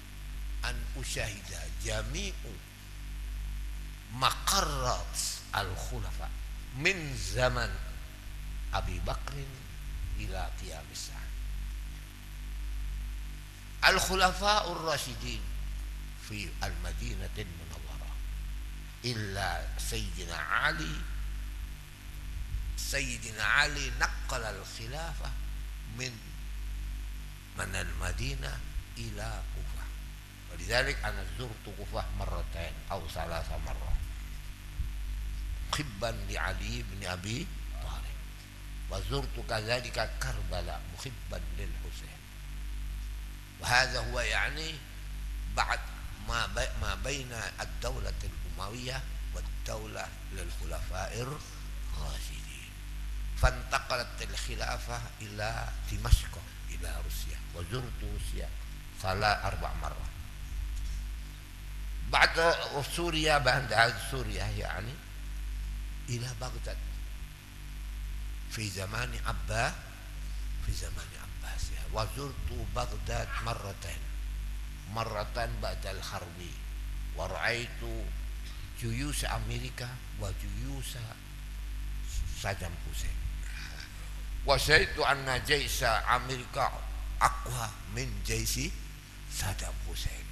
أن أشاهد جميع مقرات الخلفاء من زمن أبي بكر إلى قيام الساعة. الخلفاء الراشدين في المدينة المنورة إلا سيدنا علي. سيدنا علي نقل الخلافة من من المدينة إلى كوفة. ولذلك أنا زرت كوفة مرتين أو ثلاث مرات. محبا لعلي بن أبي طالب. وزرت كذلك كربلاء محبا للحسين. وهذا هو يعني بعد ما ما بين الدولة الأموية والدولة للخلفاء الراشدين فانتقلت الخلافة إلى دمشق إلى روسيا وزرت روسيا ثلاث أربع مرات بعد سوريا بعد سوريا يعني إلى بغداد في زمان عباس في زمان عباس وزرت بغداد مرتين مرة بعد الحرب ورأيت جيوش أمريكا وجيوش صدام حسين Wasaitu anna jaisa Amerika akwa min jaisi Saddam Hussein.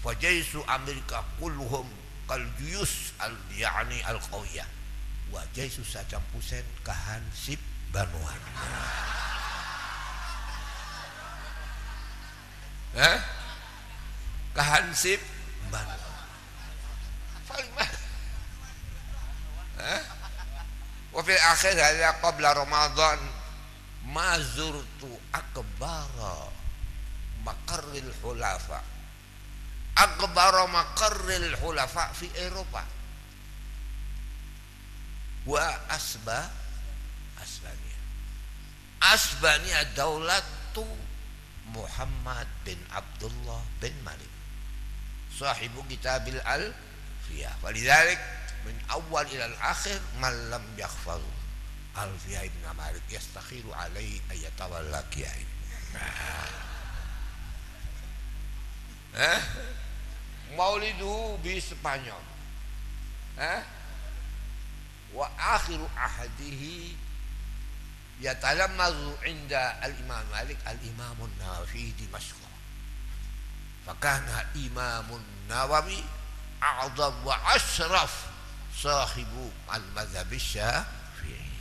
Wajaisu Amerika kulluhum kal juyus al yani al qawiyah. Wajaisu Saddam Hussein kahansib banuan. Hah? Kahansib banuan. Paling mah. Eh. Wa fil akhir hadza qabla Ramadan. Mazurtu akbara makarril hulafa. Akbara makarril hulafa fi Eropa. Wa asba asbania. Asbania daulatu Muhammad bin Abdullah bin Malik. Sahibu kitabil al fiyah walidhalik من أول إلى الآخر من لم يحفظ ألفية ابن مالك يستخير عليه أن يتولى كيائي مولده بإسبانيول ها؟ وآخر عهده يتلمذ عند الإمام مالك الإمام النووي في دمشق. فكان إمام النووي أعظم وأشرف صاحب المذهب الشافعي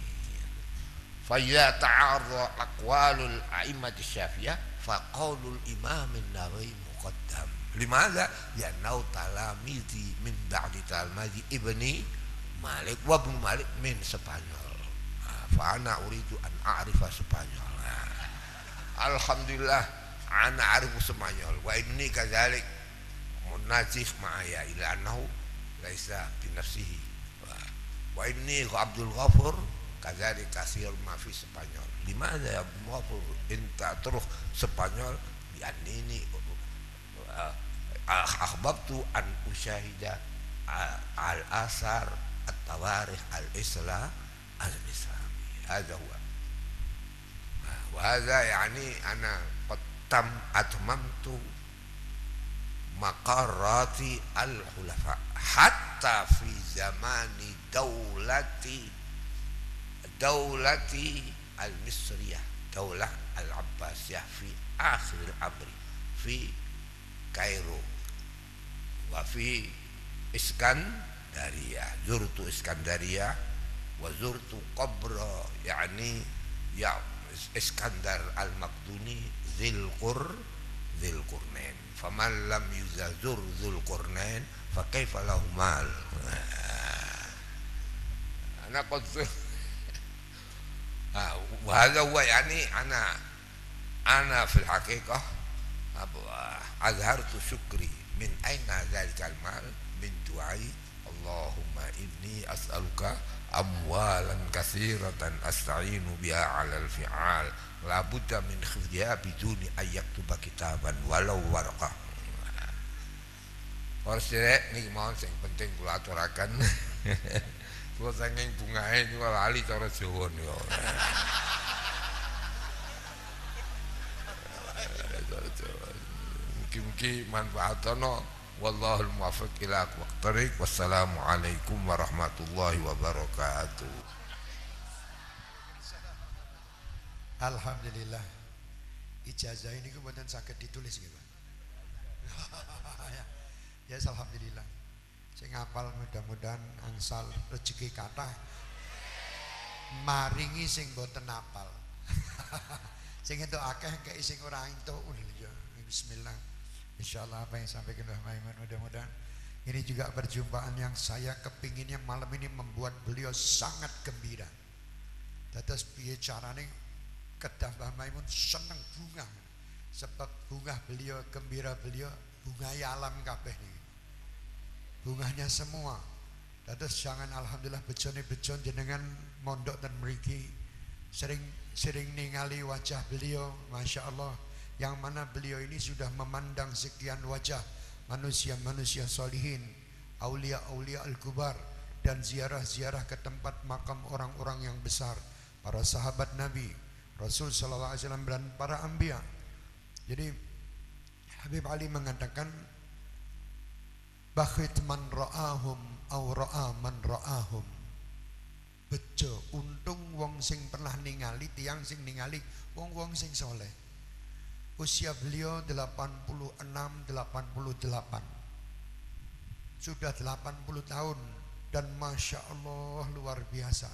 فإذا تعارض أقوال الأئمة الشافعية فقول الإمام النووي مقدم لماذا؟ لأنه تلاميذي من بعد تلاميذ ابني مالك وابن مالك من سبانيول فأنا أريد أن أعرف سبانيول الحمد لله أنا أعرف سبانيول وابني كذلك منازح معي إلى أنه ليس بنفسه وابني عبد الغفور كذلك كثير ما في سبانيول لماذا يا عبد الغفور أنت تروح سبانيول لأنني أحببت أن أشاهد الآثار التواريخ الإسلام الإسلامي هذا هو وهذا يعني أنا قد تم أتممت makarati al khulafa hatta fi zamani daulati daulati al misriyah daulah al abbasiyah fi akhir abri fi Kairo. Wa fi Iskandaria zurtu Iskandaria wa zurtu qabra yani ya Iskandar al-Makduni, Zilqur Zilqurnain. فمن لم يزور ذو القرنين فكيف له مال؟ أنا قلت وهذا هو يعني أنا أنا في الحقيقة أظهرت شكري. من أين ذلك المال؟ من دعائي اللهم إني أسألك amwalan kathiratan asta'inu biha alal fi'al la budda min khidya biduni ayyaktuba kitaban walau warqa Harus direk ini mau sing penting kula aturaken. Kula bunga ini niku lali cara Jawa ya. Mungkin-mungkin manfaatan wallahul muwaffiq ila aqwamit Wassalamualaikum warahmatullahi wabarakatuh. Alhamdulillah. Ijazah ini kemudian sakit ditulis gitu. ya, ya alhamdulillah. Saya ngapal mudah-mudahan angsal rezeki kata maringi sing boten apal. sing itu akeh kayak sing ora entuk ya. Bismillah. Insyaallah apa yang sampaikan Mbah Maimun mudah-mudahan ini juga perjumpaan yang saya kepinginnya malam ini membuat beliau sangat gembira. Dados piye carane kedah Mbah Maimun seneng bunga. Sebab bunga beliau gembira beliau bunga alam kabeh nih. Bunganya semua. Dados jangan alhamdulillah bejone bejon jenengan mondok dan meriki sering sering ningali wajah beliau, masya Allah yang mana beliau ini sudah memandang sekian wajah manusia-manusia solihin, aulia-aulia al-kubar dan ziarah-ziarah ke tempat makam orang-orang yang besar, para sahabat Nabi, Rasul sallallahu alaihi wasallam dan para anbiya. Jadi Habib Ali mengatakan bakhit man ra'ahum au ra'a man ra'ahum. Bejo untung wong sing pernah ningali tiang sing ningali wong-wong sing soleh Usia beliau 86 88. Sudah 80 tahun dan Masya Allah luar biasa.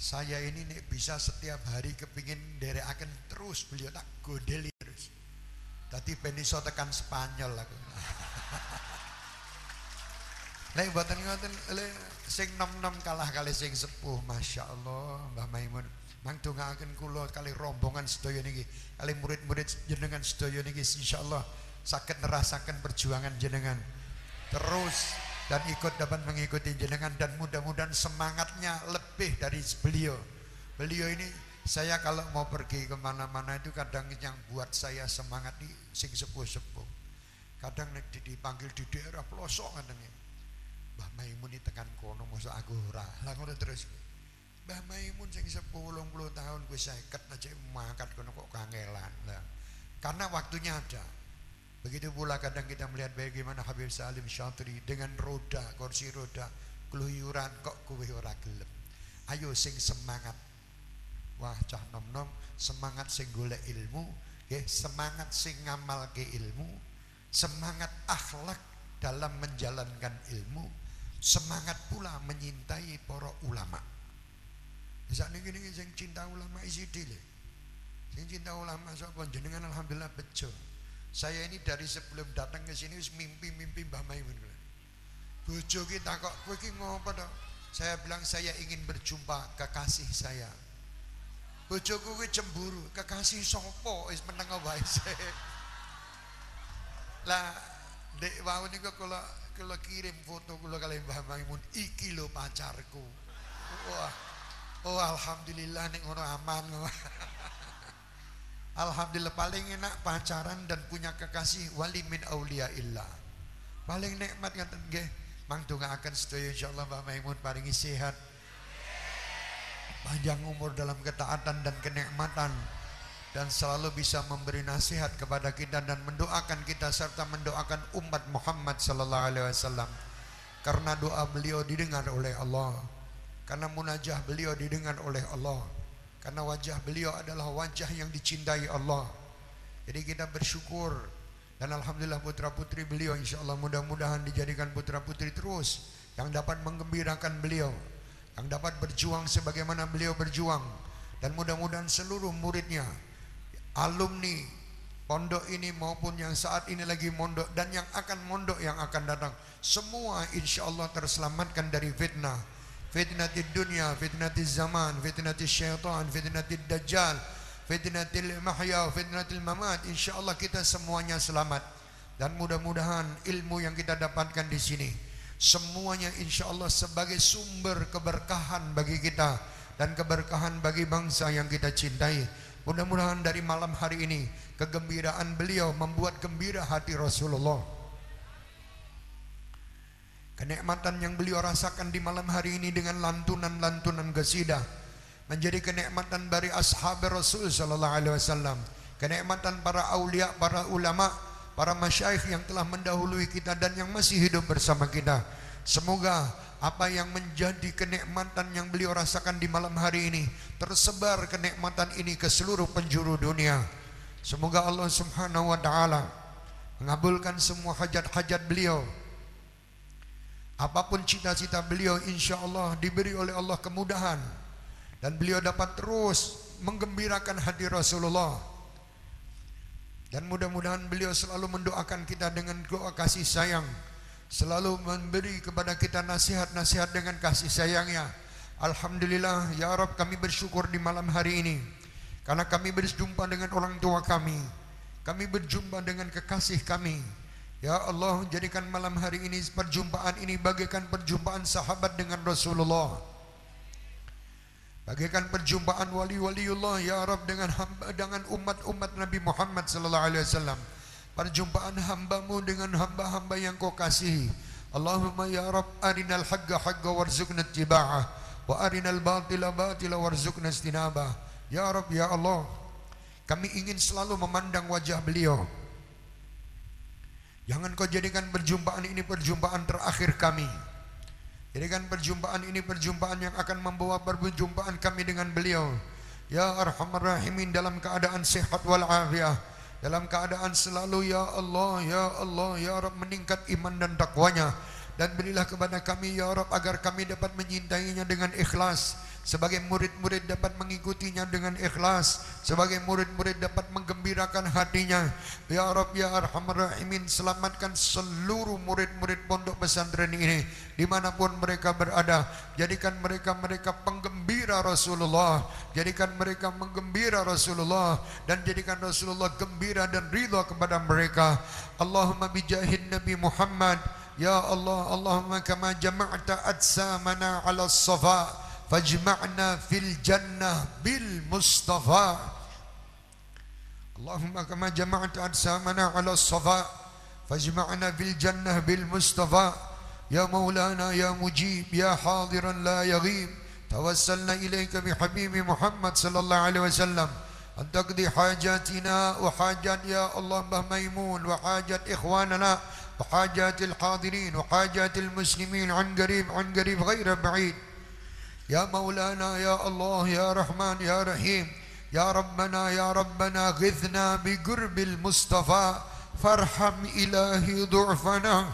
Saya ini nih bisa setiap hari kepingin akan terus beliau tak godeli terus. Tadi peniso tekan Spanyol aku. Lek buatan ngoten sing nom-nom kalah kali sing sepuh Masya Allah Mbah Maimun. Mang dongaaken kula kali rombongan sedaya niki, kali murid-murid jenengan sedaya niki insyaallah sakit nerasakan perjuangan jenengan. Terus dan ikut dapat mengikuti jenengan dan mudah-mudahan semangatnya lebih dari beliau. Beliau ini saya kalau mau pergi ke mana-mana itu kadang yang buat saya semangat di sing sepuh-sepuh. Kadang dipanggil di daerah pelosok kadang Mbah Maimun tekan kono masa aku ora. Lah terus. Mbah Maimun sing 10 tahun gue seket aja mangkat kono kok kangelan lah. Karena waktunya ada. Begitu pula kadang kita melihat bagaimana Habib Salim Syatri dengan roda, kursi roda, keluyuran kok kue ora gelem. Ayo sing semangat. Wah cah nom-nom semangat sing golek ilmu, ya, semangat sing ngamal ke ilmu, semangat akhlak dalam menjalankan ilmu, semangat pula menyintai para ulama. Bisa nih gini sing cinta ulama isi dile. Sing cinta ulama sapa jenengan alhamdulillah bejo. Saya ini dari sebelum datang ke sini mimpi-mimpi Mbah Maimun. Bojo kita kok kowe iki ngopo to? Saya bilang saya ingin berjumpa kekasih saya. Bojoku kuwi cemburu, kekasih sapa wis meneng wae Lah dek wau niku kula kula kirim foto kula kali Mbah Maimun iki lho pacarku. Wah, Oh alhamdulillah nih orang aman. alhamdulillah paling enak pacaran dan punya kekasih wali min aulia illah. Paling nikmat ngaten nggih. Mang akan sedaya insyaallah Mbak Maimun paringi sehat. Panjang umur dalam ketaatan dan kenikmatan dan selalu bisa memberi nasihat kepada kita dan mendoakan kita serta mendoakan umat Muhammad sallallahu alaihi wasallam karena doa beliau didengar oleh Allah karena munajah beliau didengar oleh Allah. Karena wajah beliau adalah wajah yang dicintai Allah. Jadi kita bersyukur. Dan alhamdulillah putra putri beliau insyaallah mudah-mudahan dijadikan putra putri terus yang dapat menggembirakan beliau, yang dapat berjuang sebagaimana beliau berjuang. Dan mudah-mudahan seluruh muridnya, alumni pondok ini maupun yang saat ini lagi mondok dan yang akan mondok yang akan datang semua insyaallah terselamatkan dari fitnah fitnatid dunia fitnatid zaman fitnatid syaitan fitnatid dajjal fitnatil mahya fitnatil mamat insyaallah kita semuanya selamat. Dan mudah-mudahan ilmu yang kita dapatkan di sini semuanya insyaallah sebagai sumber keberkahan bagi kita dan keberkahan bagi bangsa yang kita cintai. Mudah-mudahan dari malam hari ini kegembiraan beliau membuat gembira hati Rasulullah. Kenikmatan yang beliau rasakan di malam hari ini dengan lantunan-lantunan gesidah menjadi kenikmatan dari ashab Rasul sallallahu alaihi wasallam. Kenikmatan para aulia, para ulama, para masyayikh yang telah mendahului kita dan yang masih hidup bersama kita. Semoga apa yang menjadi kenikmatan yang beliau rasakan di malam hari ini tersebar kenikmatan ini ke seluruh penjuru dunia. Semoga Allah Subhanahu wa taala mengabulkan semua hajat-hajat beliau. Apapun cita-cita beliau insya Allah diberi oleh Allah kemudahan. Dan beliau dapat terus menggembirakan hati Rasulullah. Dan mudah-mudahan beliau selalu mendoakan kita dengan doa kasih sayang, selalu memberi kepada kita nasihat-nasihat dengan kasih sayangnya. Alhamdulillah ya Rabb kami bersyukur di malam hari ini. Karena kami berjumpa dengan orang tua kami. Kami berjumpa dengan kekasih kami Ya Allah jadikan malam hari ini Perjumpaan ini bagaikan perjumpaan sahabat dengan Rasulullah. Bagaikan perjumpaan wali-waliullah Ya Rabb dengan hamba, dengan umat-umat Nabi Muhammad sallallahu alaihi wasallam. Perjumpaan hambamu dengan hamba-hamba yang kau kasihi. Allahumma ya Rabb arinal haqqa haqqa warzuqna tiba'ah Wa arinal batila batila warzuqna istinabah. Ya Rabb, Ya Allah Kami ingin selalu memandang wajah beliau Jangan kau jadikan perjumpaan ini perjumpaan terakhir kami. Jadikan perjumpaan ini perjumpaan yang akan membawa perjumpaan kami dengan beliau. Ya Arhamar Rahimin dalam keadaan sehat walafiat Dalam keadaan selalu Ya Allah, Ya Allah, Ya Rabb meningkat iman dan takwanya. Dan berilah kepada kami Ya Rabb agar kami dapat menyintainya dengan ikhlas sebagai murid-murid dapat mengikutinya dengan ikhlas. Sebagai murid-murid dapat menggembirakan hatinya. Ya rab ya arhamar rahimin selamatkan seluruh murid-murid pondok pesantren ini. Dimanapun mereka berada. Jadikan mereka mereka penggembira Rasulullah. Jadikan mereka menggembira Rasulullah. Dan jadikan Rasulullah gembira dan ridha kepada mereka. Allahumma bijahin Nabi Muhammad. Ya Allah Allahumma kama jama'ta adsamana ala safa فاجمعنا في الجنة بالمصطفى. اللهم كما جمعت أجسامنا على الصفاء فاجمعنا في الجنة بالمصطفى. يا مولانا يا مجيب يا حاضرا لا يغيب. توسلنا إليك بحبيب محمد صلى الله عليه وسلم. أن تقضي حاجاتنا وحاجات يا الله ميمون وحاجات إخواننا وحاجات الحاضرين وحاجات المسلمين عن قريب عن قريب غير بعيد. يا مولانا يا الله يا رحمن يا رحيم يا ربنا يا ربنا غثنا بقرب المصطفى فارحم إلهي ضعفنا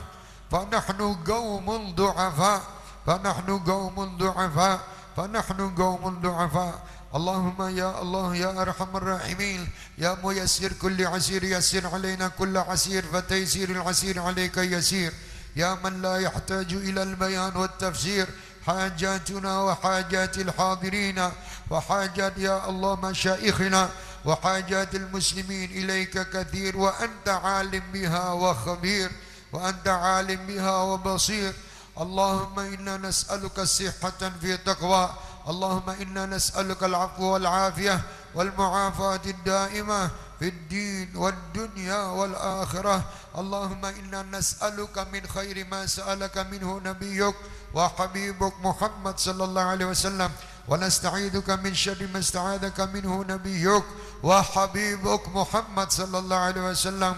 فنحن قوم ضعفاء فنحن قوم ضعفاء فنحن قوم ضعفاء اللهم يا الله يا أرحم الراحمين يا ميسر كل عسير يسر علينا كل عسير فتيسير العسير عليك يسير. يا من لا يحتاج إلى البيان والتفسير حاجاتنا وحاجات الحاضرين وحاجات يا الله مشايخنا وحاجات المسلمين إليك كثير وأنت عالم بها وخبير وأنت عالم بها وبصير. اللهم إنا نسألك الصحة في تقوى اللهم إنا نسألك العفو والعافية والمعافاة الدائمة في الدين والدنيا والآخرة. اللهم إنا نسألك من خير ما سألك منه نبيك وحبيبك محمد صلى الله عليه وسلم ونستعيذك من شر ما استعاذك منه نبيك وحبيبك محمد صلى الله عليه وسلم.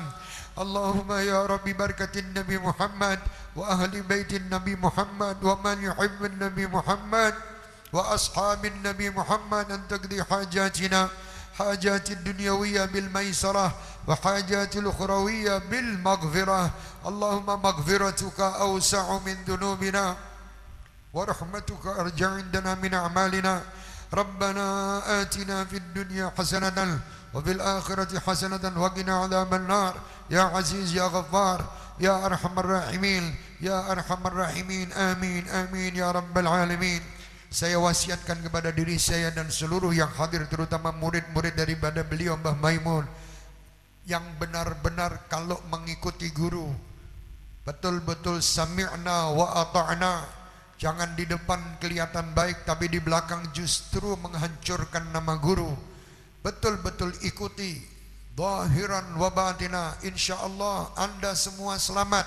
اللهم يا رب بركة النبي محمد وأهل بيت النبي محمد ومن يحب النبي محمد. وأصحاب النبي محمد أن تقضي حاجاتنا حاجات الدنيوية بالميسرة وحاجات الأخروية بالمغفرة. اللهم مغفرتك أوسع من ذنوبنا ورحمتك أرجى عندنا من أعمالنا. ربنا آتنا في الدنيا حسنة وفي الآخرة حسنة وقنا عذاب النار. يا عزيز يا غفار يا أرحم الراحمين يا أرحم الراحمين. آمين آمين يا رب العالمين. Saya wasiatkan kepada diri saya dan seluruh yang hadir terutama murid-murid daripada beliau Mbah Maimun yang benar-benar kalau mengikuti guru betul-betul sami'na wa ata'na. Jangan di depan kelihatan baik tapi di belakang justru menghancurkan nama guru. Betul-betul ikuti zahiran wa batina. Insyaallah anda semua selamat.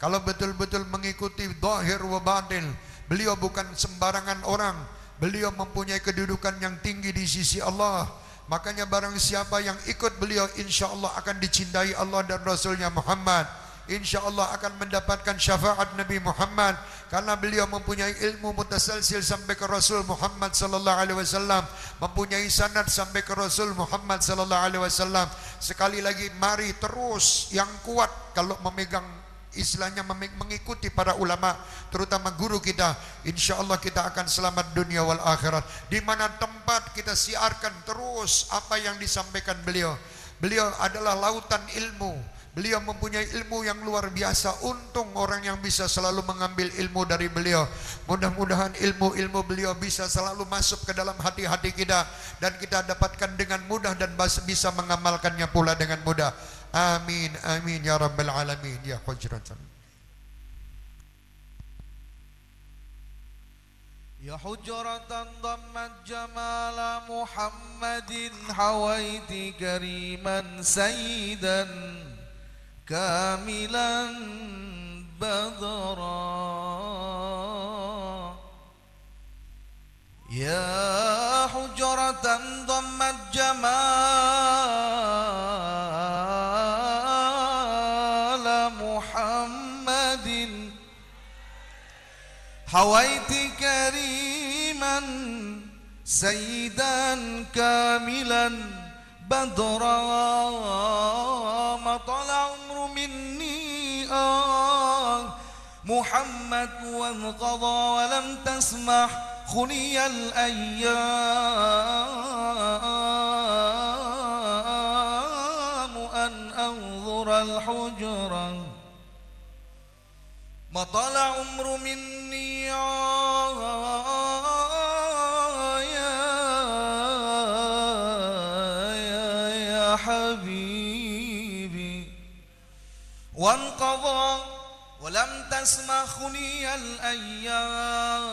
Kalau betul-betul mengikuti zahir wa batin Beliau bukan sembarangan orang. Beliau mempunyai kedudukan yang tinggi di sisi Allah. Makanya barang siapa yang ikut beliau insya Allah akan dicintai Allah dan Rasulnya Muhammad. Insya Allah akan mendapatkan syafaat Nabi Muhammad karena beliau mempunyai ilmu mutasalsil sampai ke Rasul Muhammad sallallahu alaihi wasallam, mempunyai sanad sampai ke Rasul Muhammad sallallahu alaihi wasallam. Sekali lagi mari terus yang kuat kalau memegang istilahnya mengikuti para ulama terutama guru kita insya Allah kita akan selamat dunia wal akhirat di mana tempat kita siarkan terus apa yang disampaikan beliau beliau adalah lautan ilmu Beliau mempunyai ilmu yang luar biasa. Untung orang yang bisa selalu mengambil ilmu dari beliau. Mudah-mudahan ilmu-ilmu beliau bisa selalu masuk ke dalam hati-hati kita. Dan kita dapatkan dengan mudah dan bisa mengamalkannya pula dengan mudah. Amin, amin ya Rabbal Alamin. Ya hujratan. يا حجرة ضمت جمال محمد حويت كريما سيدا كاملا بدرا يا حجرة ضمت جمال حويت كريما سيدا كاملا بدرا ما طلع مني. آه محمد وانقضى ولم تسمح خني الأيام أن أنظر الحجرة ما طال عمر مني يا يا يا حبيبي. وانقضى ولم تسمخني الأيام.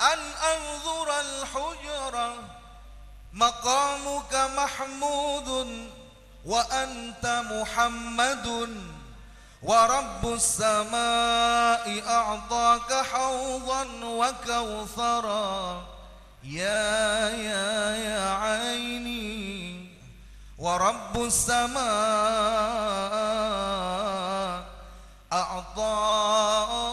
أن أنظر الحجرة مقامك محمود وأنت محمد. ورب السماء أعطاك حوضا وكوثرا. يا يا يا عيني. ورب السماء أعطاك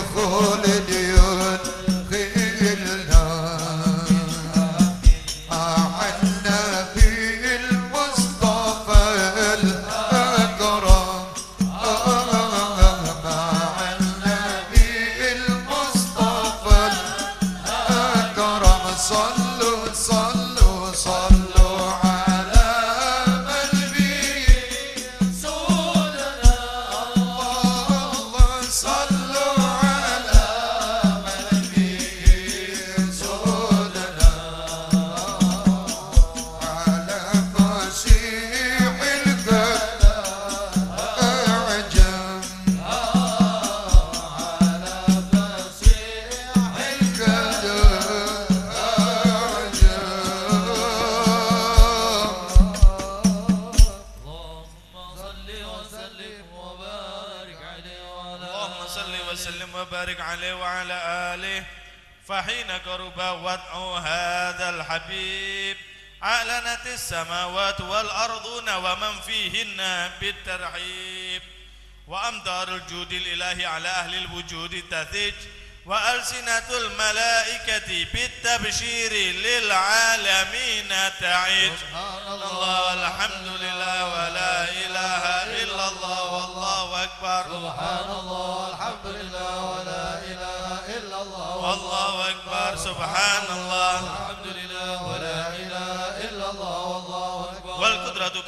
الخلد تثج وألسنة الملائكة بالتبشير للعالمين تعج. الله والحمد لله ولا إله إلا الله والله أكبر. سبحان الله الحمد لله ولا إله إلا الله والله أكبر. سبحان الله.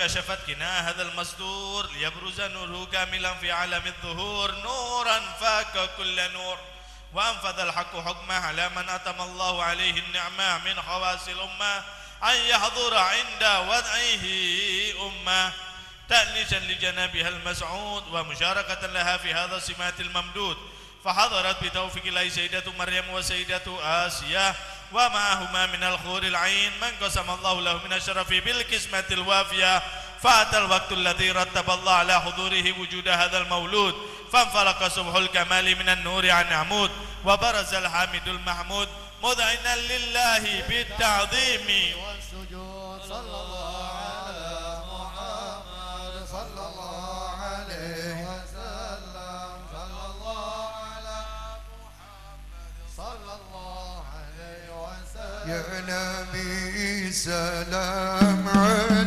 كشفت كناه هذا المصدور ليبرز نوره كاملا في عالم الظهور. نورا فاك كل نور. وأنفذ الحق حكمه على من أتم الله عليه النعمة من خواص الأمة. أن يحضر عند وضعه أمة. تأنيسا لجنابها المسعود ومشاركة لها في هذا السمات الممدود. فحضرت بتوفيق الله سيدة مريم وسيدة آسيا. ومعهما من الخور العين. من قسم الله له من الشرف بالقسمة الوافية. فأتى الوقت الذي رتب الله على حضوره وجود هذا المولود. فانفلق صبح الكمال من النور عن عمود. وبرز الحامد المحمود مذعنا لله بالتعظيم. والسجود صلى الله يا نبي سلام عليك.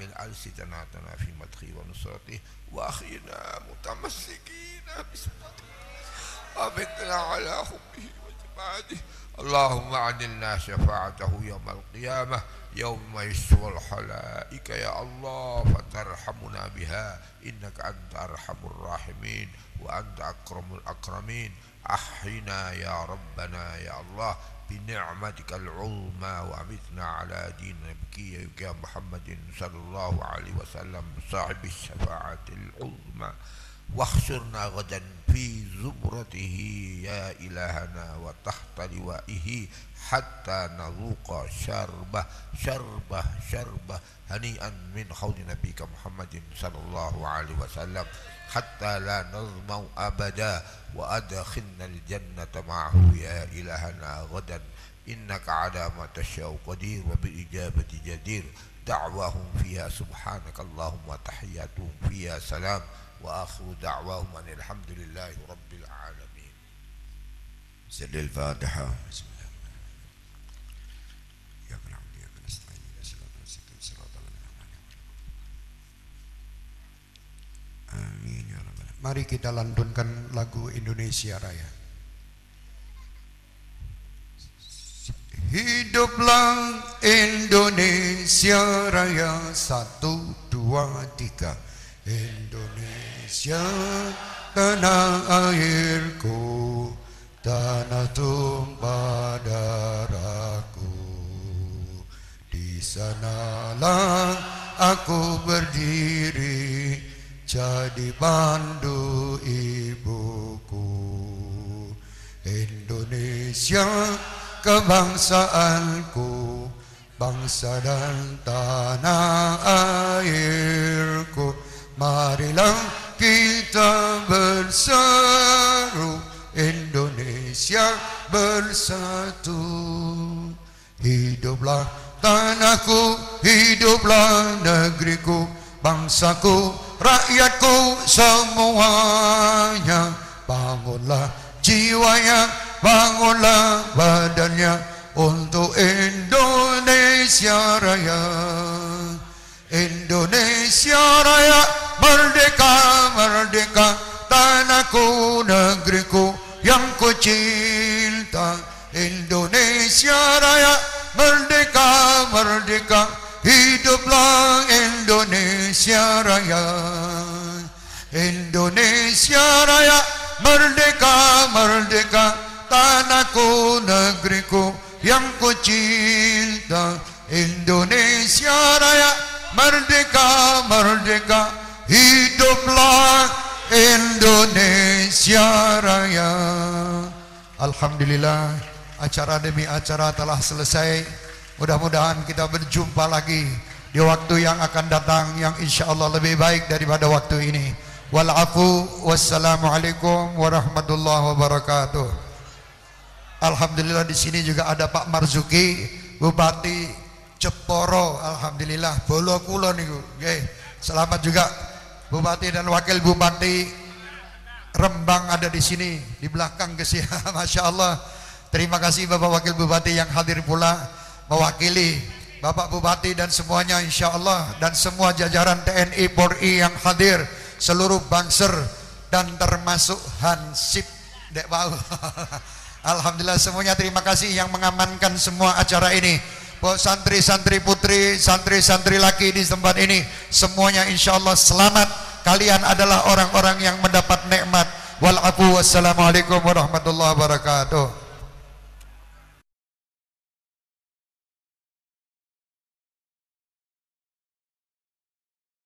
واستعمل ألسنتنا في مدخه ونصرته وأخينا متمسكين بسنته ومتنا على حبه وجماعته اللهم أعدلنا شفاعته يوم القيامة يوم يسوى الخلائق. يا الله فترحمنا بها. إنك أنت أرحم الراحمين وأنت أكرم الأكرمين. أحينا يا ربنا يا الله. بنعمتك العظمى وأمتنا على دين نبيك يا محمد صلى الله عليه وسلم صاحب الشفاعة العظمى. واحشرنا غدا في زمرته يا إلهنا وتحت لوائه حتى نذوق شربة شربة شربة هنيئا من حوض نبيك محمد صلى الله عليه وسلم. حتى لا نظمأ أبدا وأدخلنا الجنة معه. يا إلهنا غدا. إنك على ما تشاء قدير وبالإجابة جدير. دعواهم فيها سبحانك اللهم وتحياتهم فيها سلام. وآخر دعواهم أن الحمد لله رب العالمين. سر الفاتحة. Amin ya. Mari kita lantunkan lagu Indonesia Raya. Hiduplah Indonesia Raya Satu, dua, tiga Indonesia tanah airku Tanah tumpah darahku Di sanalah aku berdiri Jadi pandu ibuku. Indonesia kebangsaanku Bangsa dan tanah airku. Marilah kita berseru Indonesia bersatu. Hiduplah tanahku, hiduplah negeriku Bangsaku, rakyatku semuanya Bangunlah jiwanya, bangunlah badannya Untuk Indonesia Raya. Indonesia Raya Merdeka, merdeka Tanahku, negeriku yang ku cinta. Indonesia Raya Merdeka, merdeka Hiduplah Indonesia Raya. Indonesia Raya Merdeka, merdeka. Tanahku, negeriku yang ku cinta Indonesia Raya Merdeka, merdeka. Hiduplah Indonesia Raya. Alhamdulillah Acara demi acara telah selesai Mudah-mudahan kita berjumpa lagi Di waktu yang akan datang Yang insya Allah lebih baik daripada waktu ini. Walafu Wassalamualaikum warahmatullahi wabarakatuh. Alhamdulillah di sini juga ada Pak Marzuki Bupati Jeporo. Alhamdulillah Bolo Kulon niku. Selamat juga Bupati dan Wakil Bupati Rembang ada di sini di belakang ya Masya Allah. Terima kasih Bapak Wakil Bupati yang hadir pula Mewakili Bapak Bupati dan semuanya insya Allah Dan semua jajaran TNI Polri yang hadir Seluruh banser Dan termasuk Hansip Dek Bau Alhamdulillah semuanya terima kasih yang mengamankan semua acara ini. Santri-santri putri, santri-santri laki di tempat ini Semuanya insya Allah selamat. Kalian adalah orang-orang yang mendapat nikmat. Walafu wassalamualaikum warahmatullahi wabarakatuh